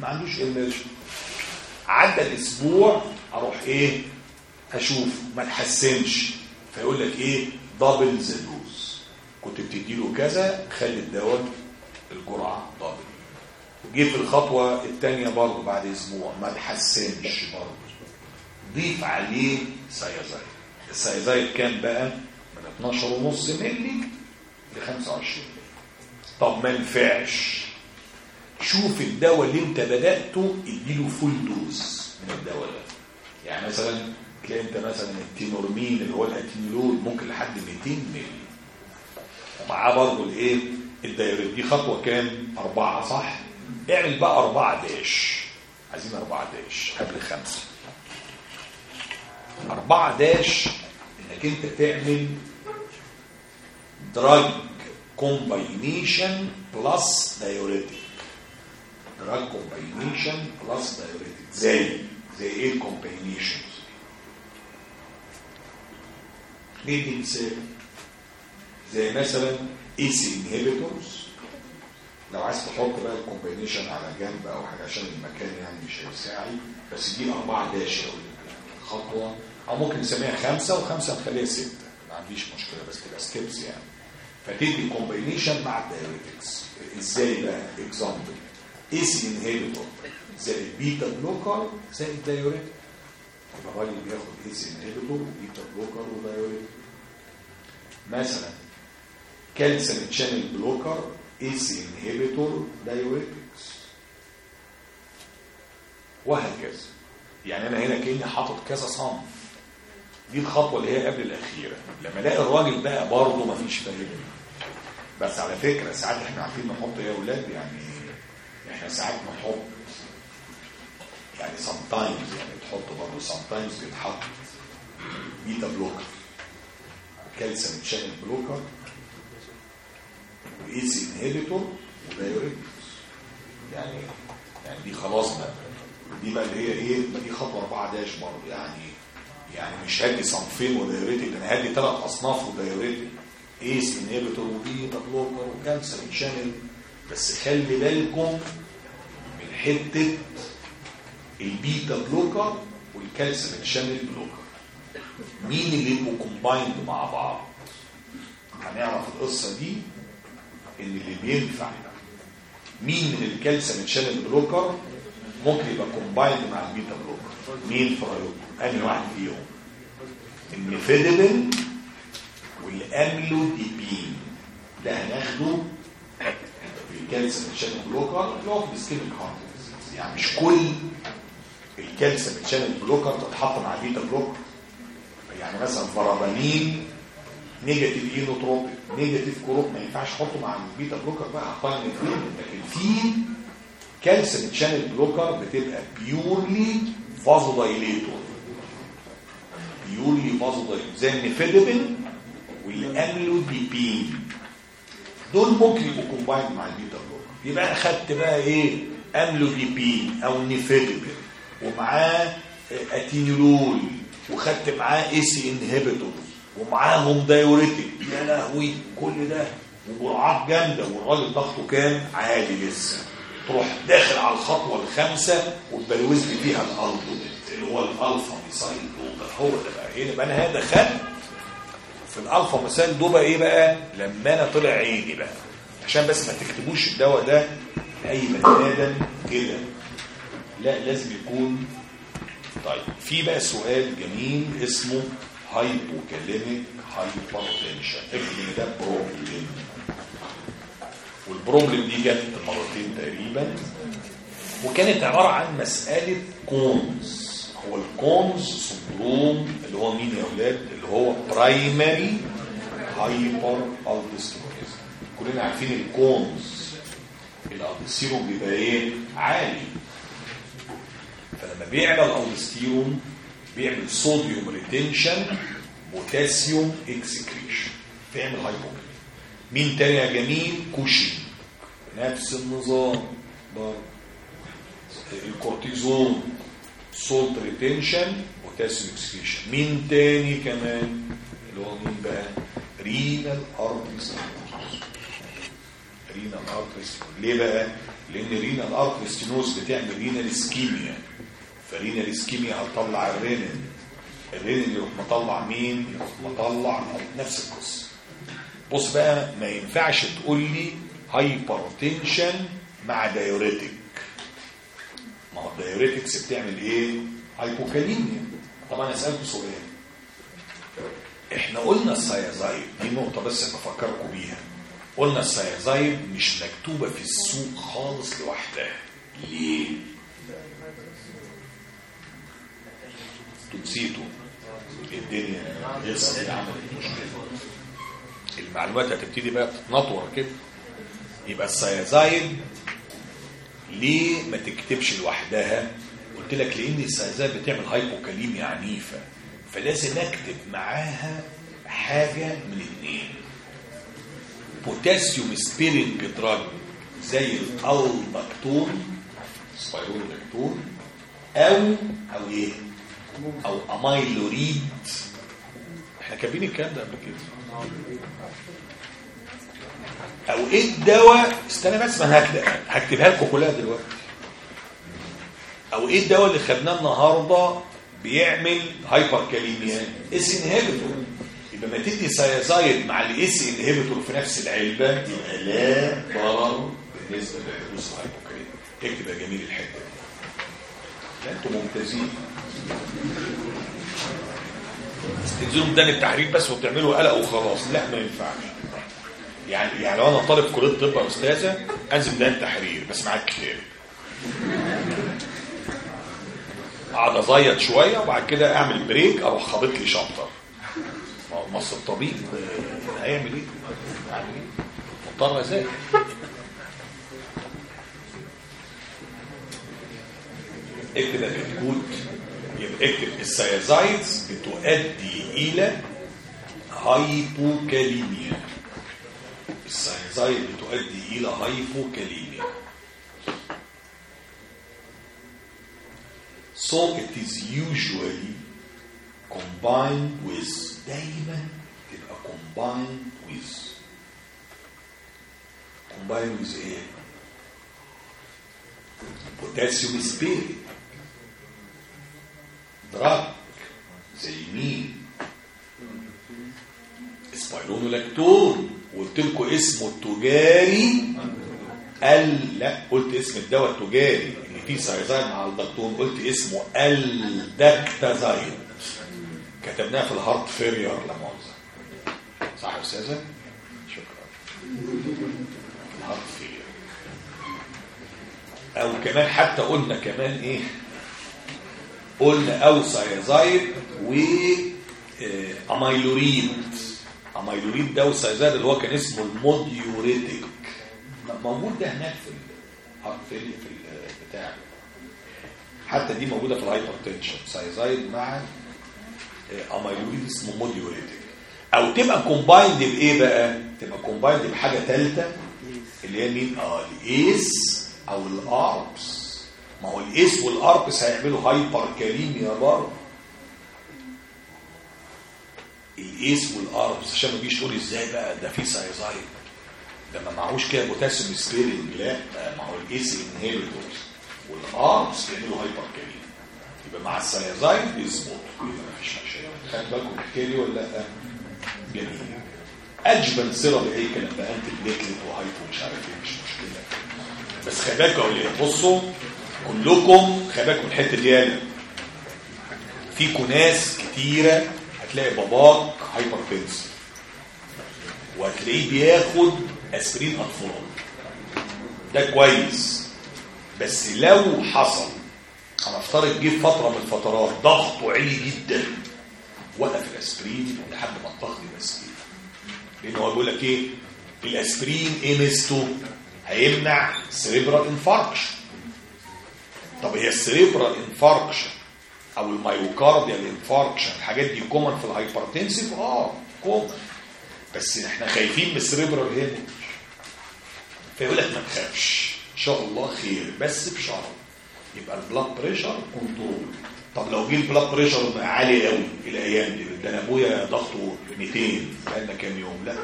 ما عندوش emergency عدى الأسبوع أروح إيه؟ أشوف. ما تحسنش فيقول لك إيه؟ double the dose كنت بتدي له كذا خلي الدواء الجرعة double جه في الخطوة الثانية برضه بعد أسبوع. ما تحسنش برضه. ضيف عليه thiazide ال thiazide كام بقى من 12 ونص مللي ل 25 طب ما نفعش شوف الدواء اللي انت بدأته اديله full dose من الدواء ده. يعني مثلا تلاقي انت مثلا ال Tenormin اللي هو الاتينولول ممكن لحد 200 مللي. ومعاه برضه الايه؟ ال diuretic دي خطوة كام؟ أربعة صح؟ اعمل بقى أربعة dash. عايزين أربعة dash قبل خمسة. أربعة dash إنك أنت تعمل drug combination plus diuretic drug combination plus diuretic زي زي إيه ال combination ندي مثال زي مثلا ACE inhibitors لو عايز تحط بقى ال combination على جنب أو حاجة عشان المكان يعني مش هيساعي بس دي أربعة dash خطوة. أو ممكن نسميها خمسة وخمسة نخليها ستة. ما عنديش مشكلة بس تبقى steps يعني. فتدي combination مع ال diuretics إزاي بقى؟ example ACE inhibitor زي ال beta blocker زي ال diuretic يبقى الراجل بياخد ACE inhibitor و beta blocker و diuretic مثلا calcium channel blocker ACE inhibitor diuretics وهكذا. يعني أنا هنا كأني حاطط كذا صنف. دي الخطوة اللي هي قبل الأخيرة. لما ألاقي الراجل بقى برضه ما فيش فايدة. بس على فكرة ساعات إحنا عارفين نحط إيه يا أولاد يعني إحنا ساعات نحط يعني sometimes يعني تحط برضه sometimes بيتحط beta blocker. calcium channel blocker و ACE inhibitor و diuretics يعني يعني دي خلاص بقى. دي بقى اللي هي إيه؟ دي خطوة 4 dash برضه. يعني يعني مش هدي صنفين و diuretic أنا هدي ثلاث أصناف و diuretic ACE inhibitor و beta blocker و calcium channel بس خلي بالكم من حتة ال beta blocker وال calcium channel blocker مين اللي يبقوا combined مع بعض؟ هنعرف القصة دي؟ ان اللي بينفع. مين من ال calcium channel blocker ممكن يبقى combined مع ال beta blocker مين في رايكم أنهي واحد فيهم؟ ال nifedipine وال amlodipine ده هناخده في ال calcium channel blocker اللي هو في ال ischemic يعني مش كل ال calcium channel blocker تتحط مع ال beta blocker يعني مثلا verapamil negative inotropic negative chrono ما ينفعش احطه مع ال beta blocker بقى اثنين لكن في calcium channel blocker بتبقى purely vaso vasodilator زي ال nifedipine وال amlodipine دول ممكن يبقوا combined مع ال beta blocker يبقى أخدت بقى إيه؟ amlodipine أو nifedipine ومعاه اتينيولول وخدت معاه ACE inhibitor ومعاهم diuretic يا لهوي كل ده. وجرعات جامدة. والراجل ضغطه كام؟ عالي لسه. تروح داخل على الخطوة الخامسة وتبلوز لي فيها ال Aldomet اللي هو ال alpha methyl هو ده بقى هنا بقى أناخد في ال alpha methyldopa إيه بقى؟ لما أنا طلع عيني بقى. عشان بس ما تكتبوش الدواء ده لأي بني آدم كده. لا لازم يكون طيب. في بقى سؤال جميل اسمه hypokalemic hypertension اكتب ان ده problem وال problem دي جت مرتين تقريبا وكانت عبارة عن مسألة Conn's هو ال Conn's syndrome اللي هو مين يا أولاد اللي هو primary hyperaldosteronism كلنا عارفين ال Conn's. ال aldosterone بيبقى إيه؟ عالي. فلما بيعمل الالدستيرون بيعمل sodium retention potassium excretion بيعمل hypokalemia مين تاني يا جميل؟ كوشي نفس النظام. برضه. الكورتيزون. salt retention potassium excretion مين تاني كمان اللي هو مين بقى renal artery renal artery ليه بقى لأن renal artery stenosis بتعمل renal ischemia ف renal ischemia هتطلع ال renin ال renin يروح مطلع مين؟ يروح مطلع نفس القصة. بص بقى ما ينفعش تقول لي hypertension مع diuretic ما هو ال diuretics بتعمل إيه؟ hypokalemia. طب أنا اسالكم سؤال. إحنا قلنا ال thiazide دي نقطة بس بفكركم بيها. قلنا ال thiazide مش مكتوبة في السوق خالص لوحدها. ليه؟ نسيته الدنيا لسه عملت مشكلة. المعلومات هتبتدي بقى تتنتور كده. يبقى ال thiazide ليه ما تكتبش لوحدها؟ قلت لك لأن ال thiazide بتعمل hypokalemia عنيفة فلازم أكتب معاها حاجة من اتنين. potassium sparing drug زي ال Aldactone spironolactone أو أو إيه؟ أو amiloride إحنا كاتبين الكلام ده قبل كده. أو إيه الدواء؟ استنى بس ما هكتب هكتبها لكم كلها دلوقتي. أو إيه الدواء اللي خدناه النهارده بيعمل hyperkalemia ACE inhibitor يبقى ما تدي thiazide مع ال ACE inhibitor في نفس العلبة. يبقى لا ضرر بالنسبة لحدوث ال hypokalemia اكتب يا جميل الحتة دي. لا أنتوا ممتازين. تنزلوا ميدان التحرير بس وبتعملوا قلق وخلاص. لا ما ينفعش. يعني يعني لو أنا طالب كلية طب يا أستاذة أنزل ميدان التحرير بس معاك كتاب أقعد أزيط شوية وبعد كده أعمل break أروح خابط لي chapter ما هو مصير الطبيب آه، هيعمل إيه؟ هيعمل إيه؟ مضطر إزاي؟ اكتب الكود يبقى اكتب ال thiazides بتؤدي إلى hypokalemia ال thiazide بتؤدي إلى hypokalemia. So it is usually combined with دايما تبقى combined with combined with إيه potassium sparing drug زي مين spironolactone قلت لكم اسمه التجاري ال لا قلت اسم الدواء التجاري اللي فيه thiazide مع الـ Aldactone قلت اسمه Aldactazide كتبناها في ال heart failure لا مؤاخذه صح يا أستاذة؟ شكرا. الهارت فيرير أو كمان حتى قلنا كمان إيه؟ قلنا أو thiazide و آه، amiloride. amiloride ده و thiazide اللي هو كان اسمه ال Moduretic موجود ده هناك في في في البتاع حتى دي موجودة في ال hypertension thiazide مع amiloride اسمه Moduretic أو تبقى combined بإيه بقى؟ تبقى combined بحاجة ثالثه اللي هي مين؟ آه الإيس أو الأربس. ما هو الإيس والأربس هيعملوا hyperkalemia برضه. ال ACE وال ARBs عشان ما تجيش تقول إزاي بقى ده في thiazide ده ما معهوش كده potassium sparing لا ده ما هو ال ACE inhibitors وال ARBs بيعملوا hyperkalemia يبقى مع ال thiazide بيظبط يبقى مفيش مشاكل. خد بالكم الحكاية دي ولا لأ؟ جميل. أجمل سيرب اي كلام بقى antiplatelet و hypo مش عارف إيه مش مشكلة. بس خلي بالكم يا أولاد بصوا كلكم خلي بالكم الحتة دي يالا. فيكم ناس كتيرة هتلاقي باباك hypertensive وهتلاقيه بياخد اسبرين أطفال. ده كويس. بس لو حصل هنفترض جه فترة من الفترات ضغطه عالي جدا وقف الأسبرين لحد ما يبقى سليم لأن هو بيقول لك إيه؟ الأسبرين إيه ميزته هيمنع cerebral infarction طب هي ال cerebral infarction أو ال myocardial infarction الحاجات دي common في ال hypertensive آه common بس إحنا خايفين من ال cerebral hemorrhage فيقول لك ما تخافش. إن شاء الله خير. بس بشرط يبقى ال blood pressure controlled طب لو جه ال blood pressure عالي قوي الأيام دي ده أنا أبويا ضغطه 200 بقالنا كام يوم. لا.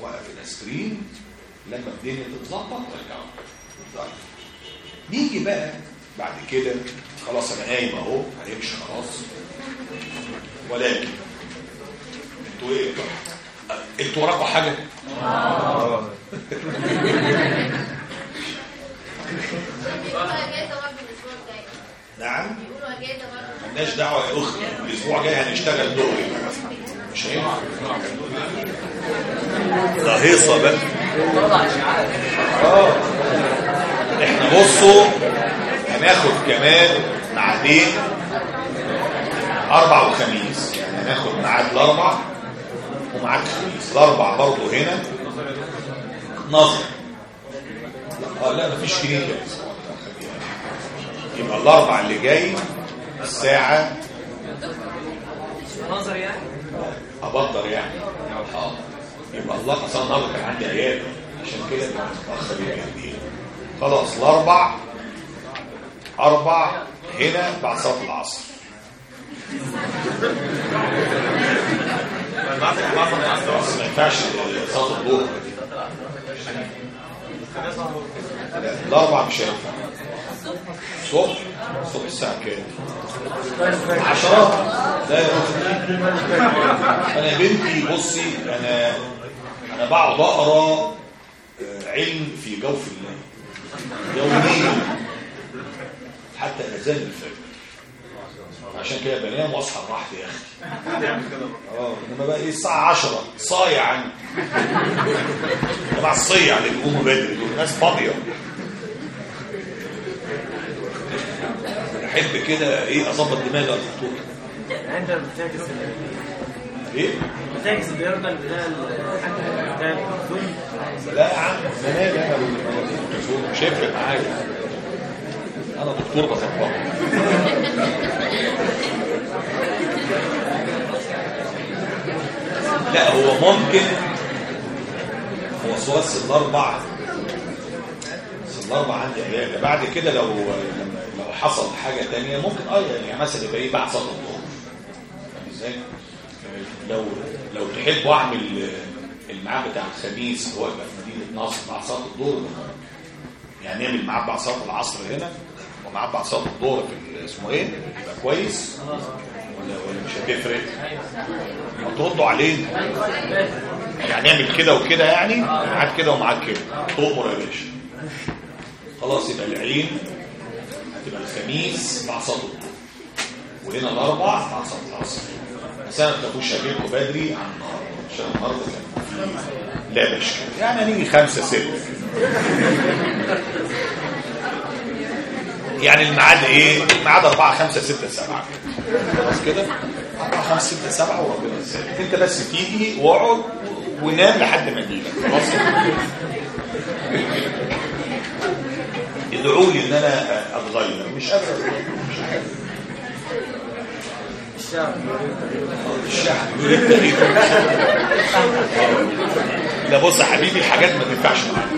وقف الاسبرين لما الدنيا تتظبط رجعه طيب. نيجي بقى بعد كده خلاص أنا قايم أهو هنمشي خلاص. ولكن أنتوا إيه؟ أنتوا وراكوا حاجة؟ الجاي نعم. مالناش دعوة يا أختي. الأسبوع الجاي هنشتغل دغري مش هينفع. ده هيصة بقى. آه. إحنا بصوا. هناخد كمان ميعادين أربع وخميس. يعني هناخد ميعاد الأربع وميعاد الخميس. الأربع برضه هنا نظر. آه لا مفيش ده. يبقى الأربع اللي جاي الساعة نظر يعني؟ يعني. آه. يبقى الله أصلا النهارده كان عندي عيال. عشان كده متاخر يعني خلاص الأربع أربع هنا بعد صلاة العصر. ما ينفعش صلاة الظهر الأربع مش هينفع. الصبح الصبح الساعة كام؟ عشرة. لا يا أنا بنتي بصي أنا أنا بقعد أقرأ آه، علم في جوف الليل يوميا حتى أذان الفجر عشان كده بنام وأصحى براحتي يا أختي آه إنما بقى إيه؟ الساعة 10 صايع عني طبعا الصيع اللي بيقوموا بدري. دول ناس فاضية. أحب كده إيه؟ أظبط دماغي يا دكتور. أنت بتعكس إيه؟ بتعكس البيرده بتاع لا يا عم. أنا مالي أنا مش هيفرق معايا. أنا دكتور بظبط لا هو ممكن. هو وصل الأربع. الأربع عندي عياده بعد كده لو لو حصل حاجة تانية ممكن آه يعني مثلا يبقى إيه بعد صلاه الظهر إزاي؟ لو لو تحبوا أعمل الميعاد بتاع الخميس هو يبقى في مدينة نصر مع صلاه الظهر يعني نعمل ميعاد بعد صلاه العصر هنا. وميعاد بعد صلاه الظهر في اسمه إيه؟ يبقى كويس. ولا ولا مش هتفرق؟ ما تردوا علينا يعني نعمل كده وكده يعني معاك كده ومعاك كده. تؤمر يا باشا. خلاص يبقى العين هتبقى الخميس مع الظهر وهنا الأربع مع العصر بس أنا ما تاخدوش اجيلكم بدري عن النهارده. عشان النهارده كان لا باش يعني هنيجي خمسة ستة يعني الميعاد إيه؟ الميعاد أربعة خمسة ستة سبعة. خلاص كده؟ أربعة خمسة ستة سبعة وربنا يسهل أنت بس تيجي واقعد ونام لحد ما اجيلك خلاص. ادعوا لي إن أنا أتغير. مش قادر الشعب يقول التغيير لا بص يا حبيبي الحاجات ما تنفعش معاك.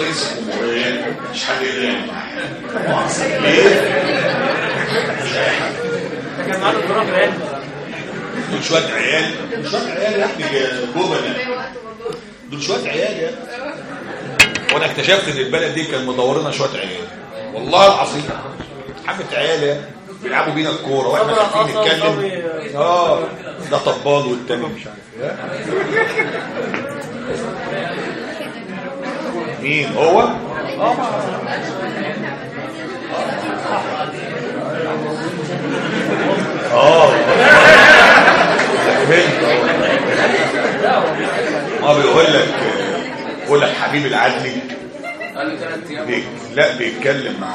رئيس الجمهوريه مش حد كان عيال دول شوية عيال. دول شوية عيال يا ابني جبنه دول شوية عيال يا. وأنا اكتشفت إن البلد دي كان مدورنا شوية عيال. والله العظيم. حبة عيال يا. بيلعبوا بينا الكورة وإحنا حصل نتكلم. آه ده طبال والتاني مش عارف إيه. مين؟ هو؟ آه. فهمت. آه بيقول لك بيقول لك حبيب العدلي بيك لا بيتكلم مع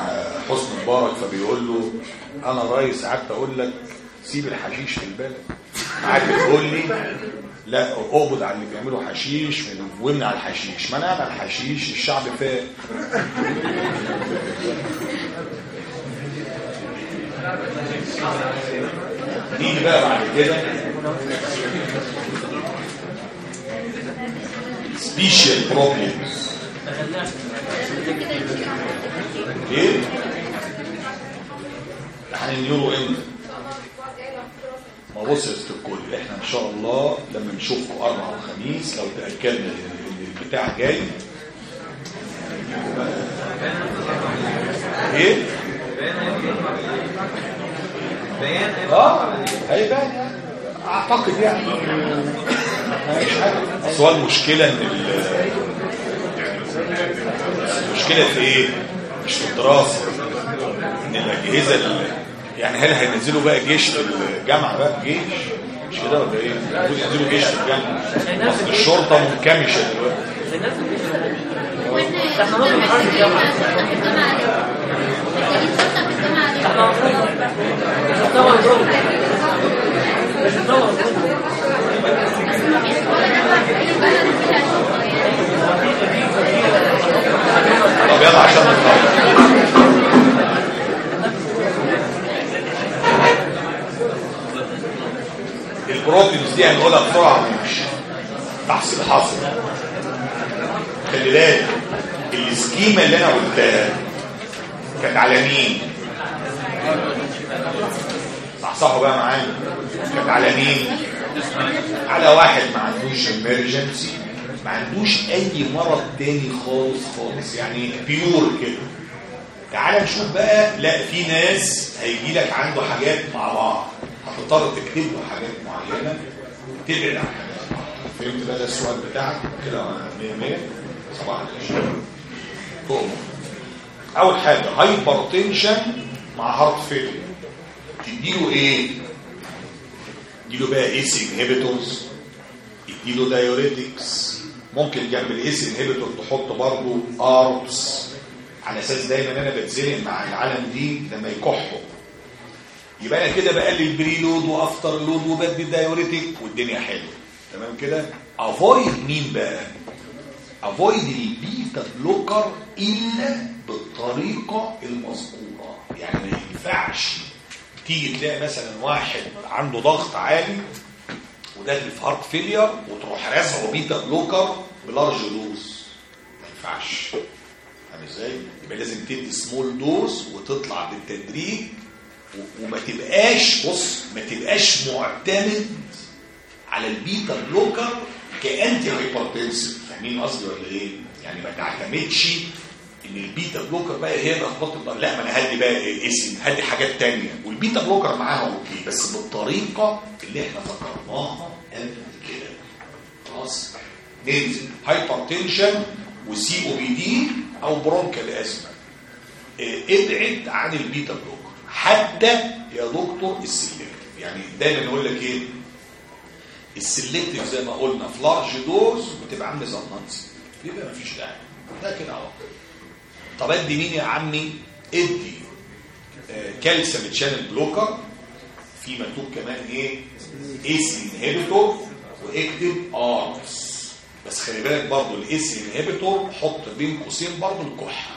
حسن مبارك فبيقول له أنا رئيس قعدت أقول لك سيب الحشيش في البلد قعدت تقول لي لا اقبض على اللي بيعملوا حشيش وامنع الحشيش. ما الحشيش الشعب فاق. نيجي بقى بعد كده. special problems إيه؟ يعني اليورو إمتى ما ست الكل. إحنا إن شاء الله لما نشوفكم أربع وخميس لو تأكدنا إن البتاع جاي. إيه؟ آه هيبان. يعني. اعتقد يعني أصل المشكلة إن ال- المشكلة في إيه؟ مش في الدراسة. إن الأجهزة ال- يعني هل هينزلوا بقى جيش في الجامعة بقى؟ جيش؟ مش كده ولا إيه؟ المفروض ينزلوا جيش في الجامعة اصل الشرطة منكمشه دلوقتي. الناس اللي وإحنا إحنا ممكن نحرك الجامعة. في الجامعة دي. محتاجين شرطة في الجامعة دي. إحنا المفروض نطور جوه نطور جوه مفيش ولا جامعة في أي بلد فيها شرطة يعني. طب يلا عشان نخلص ال problems دي هنقولها بسرعة. تحصيل حاصل خلي بالك ال scheme اللي أنا قلتها كانت على مين؟ صحصحوا بقى معايا. كانت على مين؟ على واحد ما عندوش emergency ما عندوش أي مرض تاني خالص خالص. يعني pure كده. تعال نشوف بقى لا في ناس هيجي لك عنده حاجات مع بعض. هتضطر تكتب له حاجات معينة وتبعد عن حاجات معينة. فهمت بقى ده السؤال بتاعك؟ كده 100 100 صباح الخير. تؤمر أول حاجة hypertension مع heart failure تديله إيه؟ يديله بقى ACE inhibitors يديله diuretics ممكن جنب ال ACE inhibitor تحط برضه ARBs على أساس دايما أنا بتزنق مع العالم دي لما يكحوا يبقى أنا كده بقلل preload و afterload وبدي diuretic والدنيا حلوة. تمام كده؟ avoid مين بقى؟ avoid ال beta blocker إلا بالطريقة المذكورة. يعني ما ينفعش تيجي تلاقي مثلا واحد عنده ضغط عالي وداخل في heart failure وتروح رازعه beta blocker ب large dose. ما ينفعش. فاهم إزاي؟ يبقى لازم تدي small dose وتطلع بالتدريج وما تبقاش بص ما تبقاش معتمد على ال beta blocker ك antihypertensive فاهمين قصدي ولا إيه؟ يعني ما تعتمدش إن ال beta blocker بقى هي اللي هتبطل. لا ما أنا هدي بقى اسم هدي حاجات تانية. وال beta blocker معاها okay بس بالطريقة اللي إحنا ذكرناها قبل كده. خلاص. ننزل. hypertension و COPD أو bronchial asthma ابعد عن ال beta blocker. حتى يا دكتور ال selective يعني دايما نقول لك إيه؟ ال selective زي ما قلنا في large dose بتبقى عاملة زي ال non-se بيبقى مفيش داعي. ده كده طول طب أدي مين يا عمي؟ أدي آه، calcium channel blocker في مكتوب كمان إيه؟ ACE inhibitor واكتب ARBs بس خلي بالك برضه ال ACE inhibitor حط بين قوسين برضه الكحة.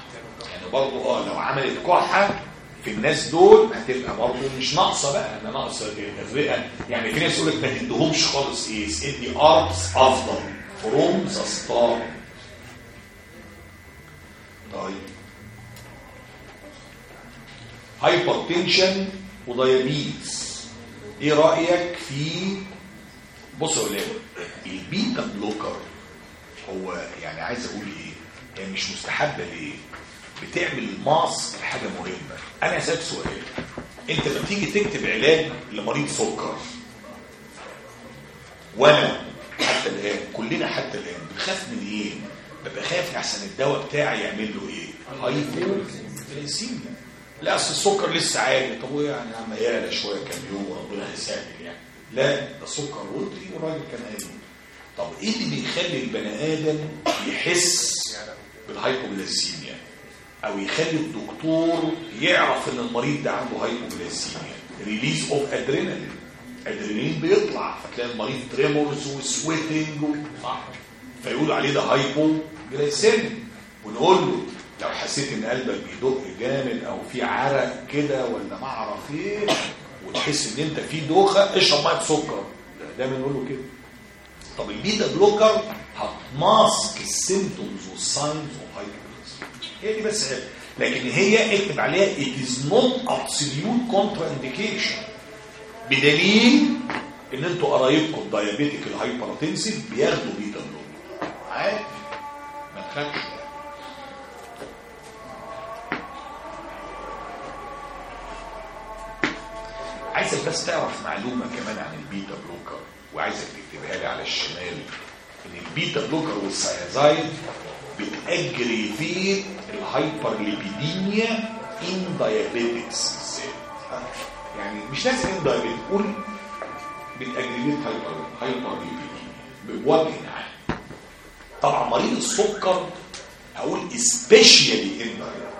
يعني برضه آه لو عملت كحة في الناس دول هتبقى برضه مش ناقصة بقى أنا ناقصة الرئه يعني في ناس يقول لك ما تديهمش خالص ACE ادي ARBs افضل from the start طيب. hypertension و diabetes إيه رأيك في بص يا ولاد ال beta blocker هو يعني عايز أقول إيه هي مش مستحبة ليه؟ بتعمل mask حاجة مهمة. أنا اسالك سؤال. أنت لما تيجي تكتب علاج لمريض سكر وأنا حتى الآن كلنا حتى الآن بنخاف من إيه؟ ببقى خايف احسن الدواء بتاعي يعمل له إيه؟ hypoglycemia لا أصل السكر لسه عالي. طب وايه يعني يعلى شوية كام يوم وربنا هيسهل يعني. لا ده السكر وطي والراجل كان قايل طب إيه اللي بيخلي البني آدم يحس بال hypoglycemia أو يخلي الدكتور يعرف إن المريض ده عنده hypoglycemia release of adrenaline أدرينالين بيطلع. فتلاقي المريض tremors و sweating صح فيقول عليه ده hypoglycemia ونقول له لو حسيت إن قلبك بيدق جامد أو في عرق كده ولا ما أعرف إيه وتحس إن أنت في دوخة اشرب مية بسكر. دايما نقول له كده. طب البيتا بلوكر هتماسك السيمتومز والساينز هي دي بس عيب. لكن هي اكتب عليها it is not absolute contraindication. بدليل إن أنتوا قرايبكم ال diabetic ال hypertensive بياخدوا بيتا بلوكر عادي. ما تخافش. عايزك بس تعرف معلومة كمان عن ال beta blocker وعايزك تكتبها لي على الشمال. إن ال beta blocker وال thiazide بت aggravate ال hyperlipidemia in diabetics يعني مش لازم in diabetic قول بت aggravate hyper hyperlipidemia بوجه عام. طبعا مريض السكر هقول especially in diabetes.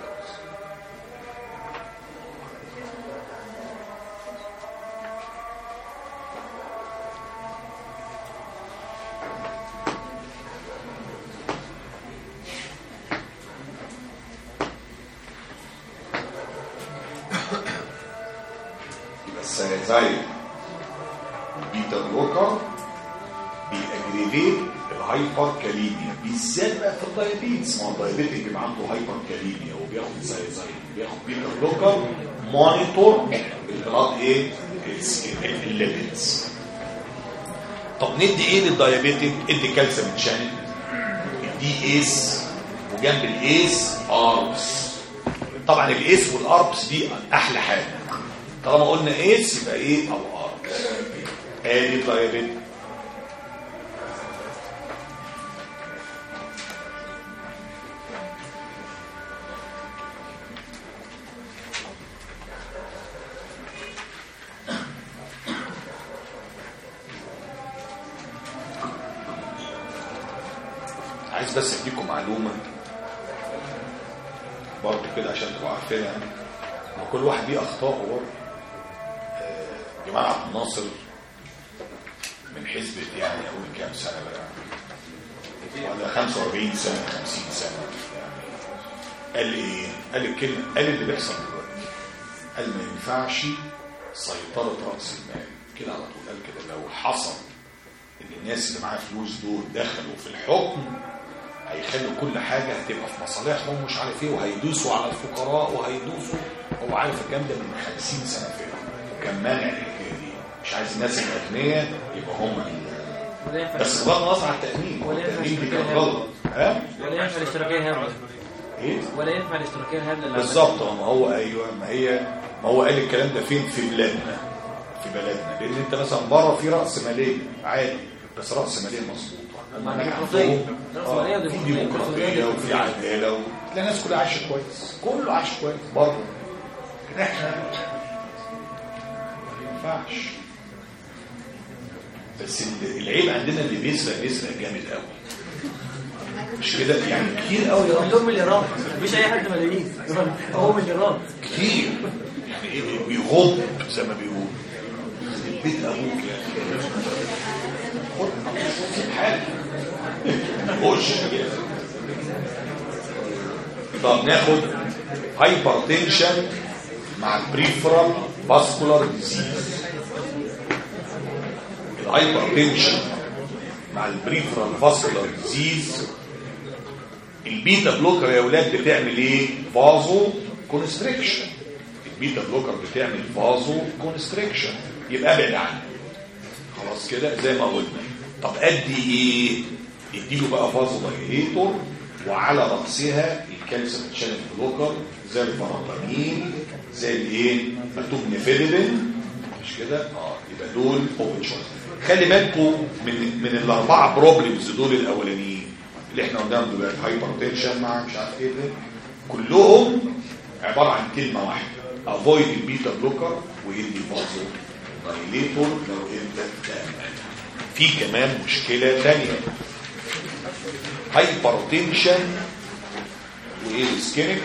monitor ال blood إيه؟ ال lipids طب ندي إيه لل diabetic ادي calcium channel ادي ACE وجنب ال ACE ARBs. طبعا ال ACE وال ARBs دي أحلى حاجة. طالما قلنا ACE يبقى إيه؟ أو ARBs. ادي ال diabetic عايز بس أديكم معلومة. برضه كده عشان تبقوا عارفينها ما كل واحد ليه اخطائه برضه آه، جمال عبد الناصر من حزب يعني أقول كام سنة بقى؟ ولا 45 سنة 50 سنة. يعني قال إيه؟ قال الكلمة قال اللي بيحصل دلوقتي. قال ما ينفعش سيطرة رأس المال. كده على طول قال كده. لو حصل إن الناس اللي معاها فلوس دول دخلوا في الحكم هيخلوا كل حاجة هتبقى في مصالحهم مش عارف إيه وهيدوسوا على الفقراء وهيدوسوا. هو عارف الكلام ده من 50 سنة فاتوا. وكان مانع الحكاية دي. مش عايز الناس الاغنياء يبقى هم ال- ولا ينفع بس بغض النظر عن ينفع التأمين دي كانت غلط ها؟ ولا ينفع الاشتراكية الهبلة إيه؟ ولا ينفع الاشتراكية اللي بالظبط. ما هو أيوه ما هي ما هو قال الكلام ده فين؟ في بلادنا. في بلدنا لأن أنت مثلا بره في رأس مالية عادي بس رأس مالية مظبوطه وديمقراطية. ديمقراطيه وفي عداله. تلاقي الناس كلها عايشه كويس كله عايش كويس لكن إحنا ما ينفعش بس ال- العيب عندنا اللي بيسرق بيسرق جامد قوي مش كده يعني كتير قوي يا كلهم مليارات مفيش اي حد ملايين هو مليارات كتير يعني إيه بيغض زي ما بيقول بيت أبوك يعني خد حالك خش طب ناخد هايبر تنشن مع البريفرال فاسكولار ديزيز الهايبر تنشن مع البريفرال فاسكولار ديزيز ال beta blocker يا أولاد بتعمل إيه vasoconstriction ال beta blocker بتعمل vasoconstriction يبقى ابعد عنه خلاص كده زي ما قلنا طب ادي إيه اديله بقى vasodilator وعلى رأسها ال calcium channel blocker زي ال verapamil زي الايه؟ مكتوب nifedipine مش كده؟ آه يبقى دول open choice خلي بالكم من من الاربعه problems دول الأولانيين اللي إحنا قلناهم دلوقتي. hypertension مع مش عارف إيه ده. كلهم عبارة عن كلمة واحدة. avoid ال beta blocker ويدي vasodilator لو انت تعمل. في كمان مشكلة ثانية hypertension وايه ال ischemic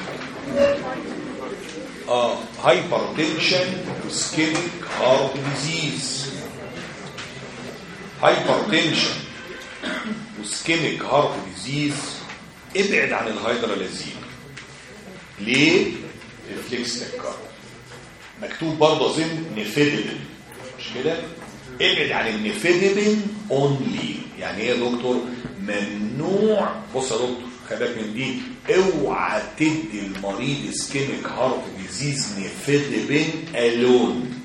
آه hypertension و ischemic heart disease hypertension و ischemic heart disease ابعد عن ال hydralazine ليه؟ reflex tachycar مكتوب برضه اظن nifedipine مش كده؟ ابعد عن ال nifedipine alone يعني إيه يا دكتور؟ ممنوع. بص يا دكتور خلي من دي. اوعى تدي المريض ischemic heart disease nifedipine alone.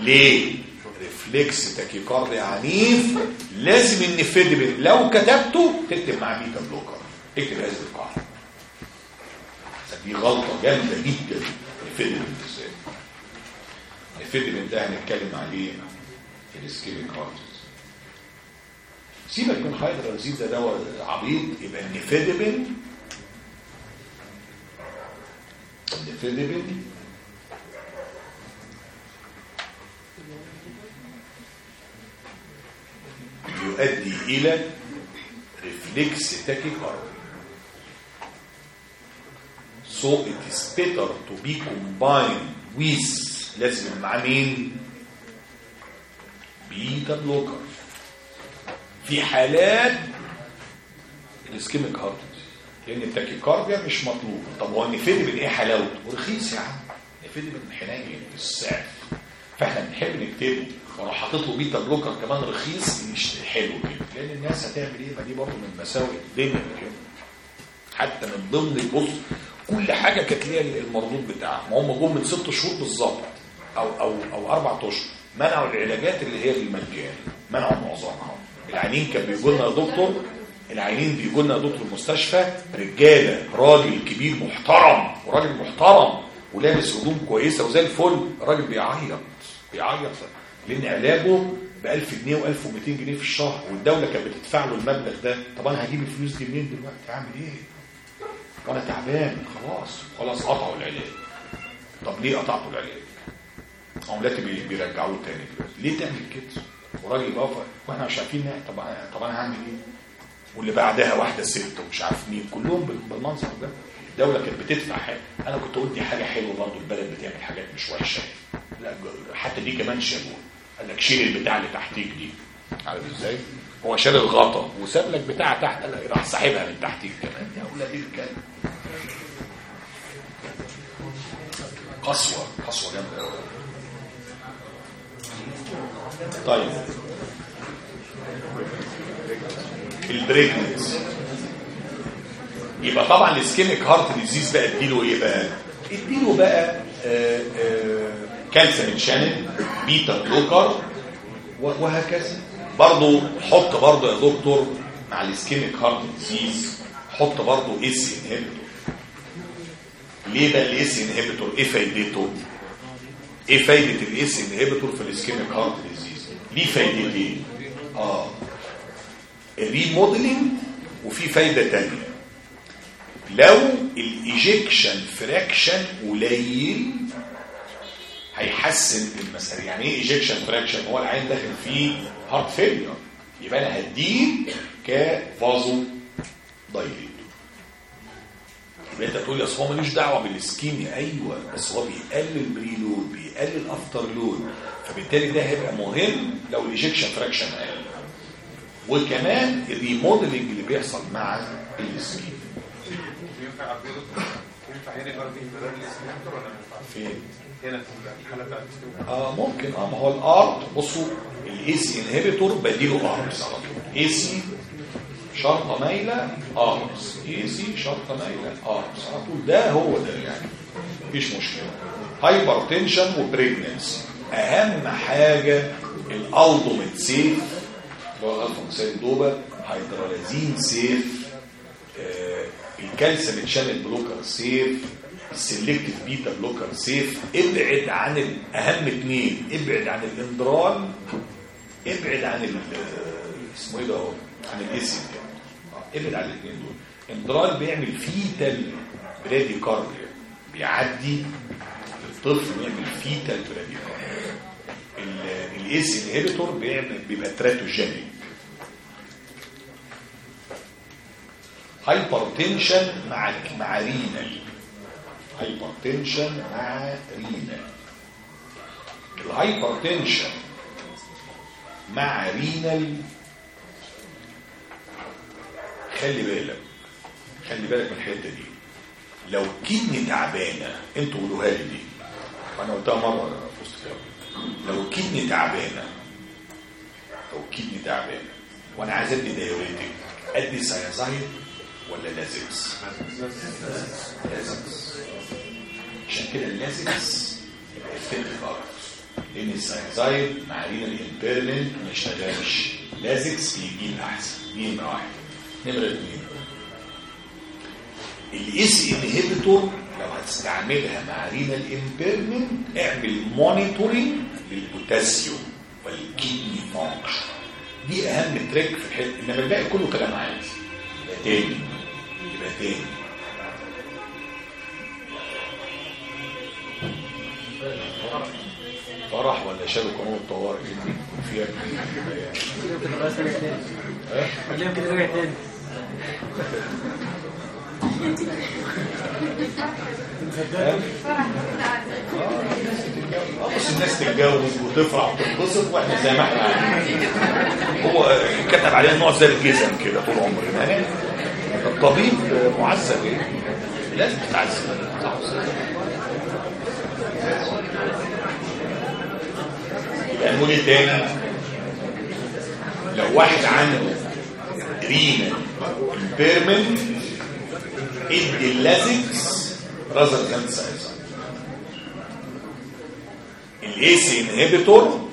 ليه؟ reflex tachycardia عنيف لازم ال nifedipine لو كتبته تكتب مع beta blocker. اكتب هذه القاعدة. دي غلطة جامدة جدا. ال nifedipine بالذات ال nifedipine ده هنتكلم عليه. في ال ischemic heart سيبك من hydralazine ده دواء عبيط يبقى ال nifedipine ال nifedipine يؤدي إلى reflex tachycardia so it is better to be combined with لازم مع مين beta blocker في حالات ال ischemic heart لأن ال tachycardia مش مطلوب. طب هو ال nifedipine إيه حلاوته؟ ورخيص يا عم. ال nifedipine حنين في السعر. فإحنا بنحب نكتبه. ولو حاطط له beta blocker كمان رخيص مش حلو كده. لأن الناس هتعمل إيه؟ ما دي برضه من مساوئ الدنيا كده حتى من ضمن بص كل حاجة كانت ليها المردود بتاعها. ما هم جم من ست شهور بالظبط. أو أو أو أربع أشهر. منعوا العلاجات اللي هي بالمجان منعوا معظمها. العيانين كان بيجوا لنا دكتور العيانين بيجوا لنا دكتور المستشفى رجالة راجل كبير محترم وراجل محترم ولابس هدوم كويسة وزي الفل الراجل بيعيط بيعيط لأن علاجه ب 1000 جنيه و1200 جنيه في الشهر والدولة كانت بتدفع له المبلغ ده. طب أنا هجيب الفلوس دي منين دلوقتي؟ أعمل إيه؟ وأنا تعبان خلاص خلاص قطعوا العلاج. طب ليه قطعتوا العلاج؟ بي- بيرجعوه تاني دلوقتي. ليه تعمل كده؟ وراجل يبقى وإحنا مش عارفين طب طب أنا هعمل إيه؟ واللي بعدها واحدة ست ومش عارف مين كلهم بال- بالمنظر ده. الدولة كانت بتدفع حاجة. أنا كنت أقول دي حاجة حلوة برضه البلد بتعمل حاجات مش وحشة. لا حتى دي كمان شالوها قال لك شيل البتاع اللي تحتيك دي. عارف إزاي؟ هو شال الغطا وساب لك بتاع تحت. قال لك راح ساحبها من تحتيك كمان. يا أولاد الكلب قسوة قسوة جامدة طيب. ال pregnancy يبقى طبعا ال ischemic heart disease بقى اديله إيه بقى؟ اديله بقى آه، آه، calcium channel beta blocker وهكذا. برضو حط برضو يا دكتور مع ال ischemic heart disease حط برضو ACE inhibitor ليه بقى ال ACE inhibitor إيه فايدته إيه فايدة ال ACE inhibitor في ال ischemic heart disease؟ ليه فايدتين آه. ال remodeling وفي فايدة تانية. لو ال ejection fraction قليل هيحسن المسألة. يعني إيه ejection fraction؟ هو العيان داخل في heart failure يبقى أنا هديه ك vasodilator يبقى انت تقول لي اصل هو ملوش دعوة بال ischemia أيوه بس هو بيقلل preload بيقلل afterload فبالتالي ده هيبقى مهم لو ال ejection fraction قل. وكمان ال remodeling اللي بيحصل مع ال ischemia ينفع؟ فين هنا آه ممكن. آه ما هو ال ARB بصوا ال ACE inhibitor بديله ARBs على طول ACE شرطه مايله ARBs ACE شرطه مايله ARBs على طول ده هو ده يعني. مفيش مشكلة. hypertension و pregnancy أهم حاجة ال Aldomet safe اللي هو alpha methyldopa hydralazine safe آه، ال calcium channel blocker safe ال selective beta blocker safe ابعد عن أهم اثنين ابعد عن ال Inderal ابعد عن ال- اسمه إيه ده؟ عن ال ACE ابعد عن الاثنين دول. Inderal بيعمل fetal bradycardia بيعدي الطفل يعمل fetal bradycardia ال ACE inhibitor بيعمل بيبقى teratogenic hypertension مع مع renal hypertension مع renal ال hypertension مع renal خلي بالك. خلي بالك من الحتة دي. لو kidney تعبانة أنتوا قولوها لي دي. وأنا قلتها مرة في وسط. لو kidney تعبانة لو kidney تعبانة وأنا عايز ادي diuretic أدي thiazide ولا Lasix Lasix عشان كده ال Lasix يبقى effective أكتر لأن ال thiazide مع impairment ما يشتغلش. Lasix بيجيب احسن نمره واحد. ال ACE inhibitor لو هتستعملها مع renal impairment اعمل monitoring للبوتاسيوم وال kidney function دي أهم trick في الحتة إنما الباقي كله كلام عادي. يبقى تاني. يبقى تاني. فرح ولا شالوا قانون الطوارئ؟ فيها خليهم كده رجع تاني بص الناس تتجوز وتفرح وتتبسط وإحنا زي ما إحنا. هو كتب علينا نوع زي الجزم كده طول عمرنا يعني الطبيب معذب إيه لازم تتعذب يبقى نقول إيه تاني؟ لو واحد عنده renal impairment ادي ال Lasix rather than thiazide ال ACE inhibitor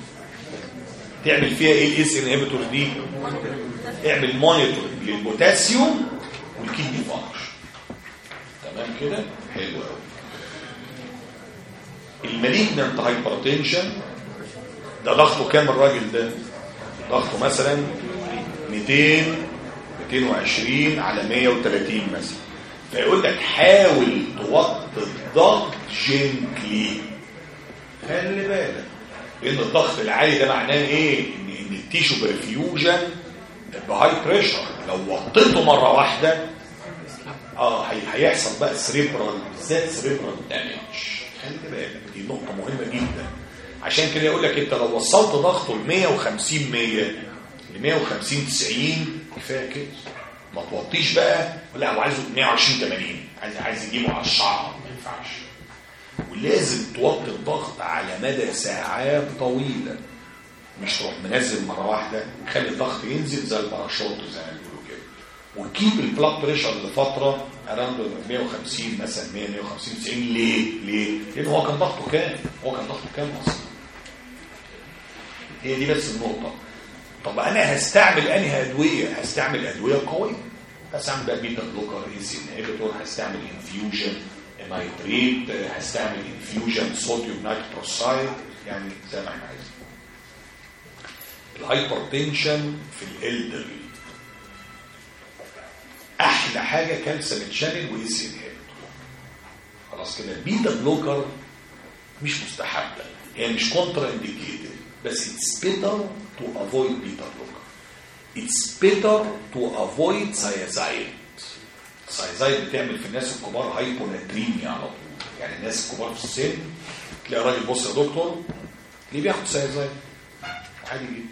تعمل فيها إيه ال ACE inhibitor دي؟ اعمل monitor للبوتاسيوم وال kidney function. تمام كده؟ حلو قوي ال malignant hypertension ده ضغطه كام الراجل ده؟ ضغطه مثلا 200 220 على 130 مثلا. فيقول لك حاول توطي الضغط gently خلي بالك. لأن الضغط العالي ده معناه إيه؟ ان إن ال tissue perfusion ب high pressure لو وطيته مرة واحدة آه هي- هيحصل بقى cerebral بالذات cerebral damage خلي بالك. دي نقطة مهمة جدا. عشان كده يقول لك أنت لو وصلت ضغطه ل 150 100 ل 150 90 كفايه كده ما توطيش بقى. لا هو عايزه 120 80 عايز عايز يجيبه على الشعر. ما ينفعش. ولازم توطي الضغط على مدى ساعات طويلة. مش تروح منزل مرة واحدة خلي الضغط ينزل زي الباراشوت زي ما بيقولوا كده. و keep ال blood pressure لفترة around 150 مثلا 100 150 90 ليه؟ ليه؟ لأن هو كان ضغطه كام؟ هو كان ضغطه كام أصلا؟ هي دي بس النقطة. طب أنا هستعمل انهي ادويه؟ هستعمل أدوية قوية. هستعمل بقى beta blocker ACE inhibitor هستعمل infusion nitrate هستعمل infusion sodium nitroprusside يعني زي ما إحنا عايزين ال hypertension في ال elderly. أحلى حاجة calcium channel و ACE inhibitor خلاص كده. ال beta blocker مش مستحبة. هي مش contraindicated بس it's better to avoid beta blocker it's better to avoid thiazide ال thiazide بتعمل في الناس الكبار hyponatremia على طول. يعني الناس الكبار في السن تلاقي راجل بص يا دكتور ليه بياخد thiazide عادي جدا.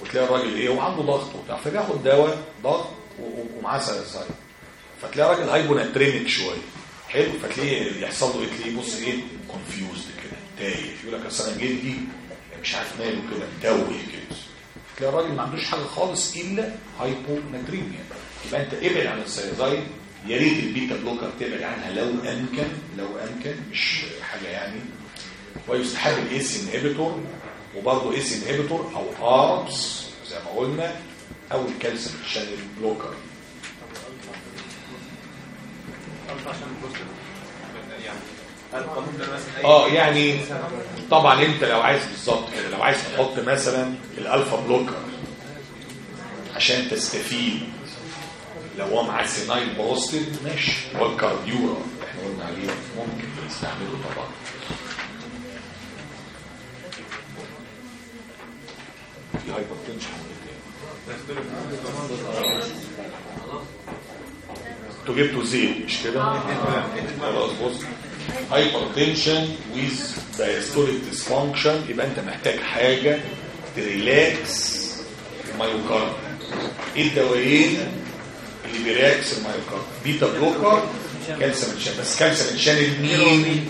وتلاقي الراجل إيه؟ وعنده ضغط وبتاع. فبياخد دواء ضغط ومعاه thiazide فتلاقي راجل hyponatremic شوية. حلو. فتلاقيه يحصل له إيه؟ تلاقيه بص إيه؟ confused كده تايه. يقول لك أصل أنا جدي مش عارف ماله كده متوه كده. تلاقي الراجل ما عندوش حاجة خالص إلا hyponatremia يبقى أنت ابعد عن ال thiazide يا ريت ال beta blocker تبعد عنها لو أمكن لو أمكن مش حاجة يعني. ويستحب ال ACE inhibitor وبرضه ACE inhibitor أو ARBs زي ما قلنا أو ال calcium channel blocker ألف عشان البوست يعني هل القانون ده مثلا أي آه يعني طبعا أنت لو عايز بالظبط كده لو عايز تحط مثلا ال alpha blocker عشان تستفيد. لو هو مع senile prostate ماشي. هو ال Cardura اللي إحنا قلنا عليه ممكن تستعمله طبعا. hypertension أنتوا جبتوا زيت مش كده؟ خلاص بص hypertension with diastolic dysfunction يبقى انت محتاج حاجة ت relax ال myocard إيه الدوايين اللي بي relax ال myocard؟ beta blocker calcium بس calcium channel مين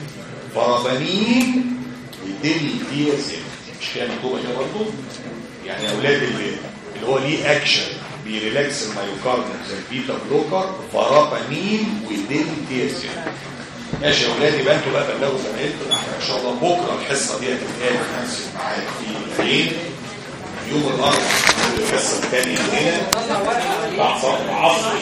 verapamil و diltiazem مش كده مكتوبة كده برضه يعني أولاد اللي اللي هو ليه action بي relax ال myocard زي ال beta blocker verapamil diltiazem ماشي يا أولاد يبقى أنتوا بقى بلغوا زمايلكم. إحنا إن شاء الله بكرة الحصة دي هتتقال الميعاد في العين. يوم الأربعاء الحصة الثانية هنا. بعد العصر.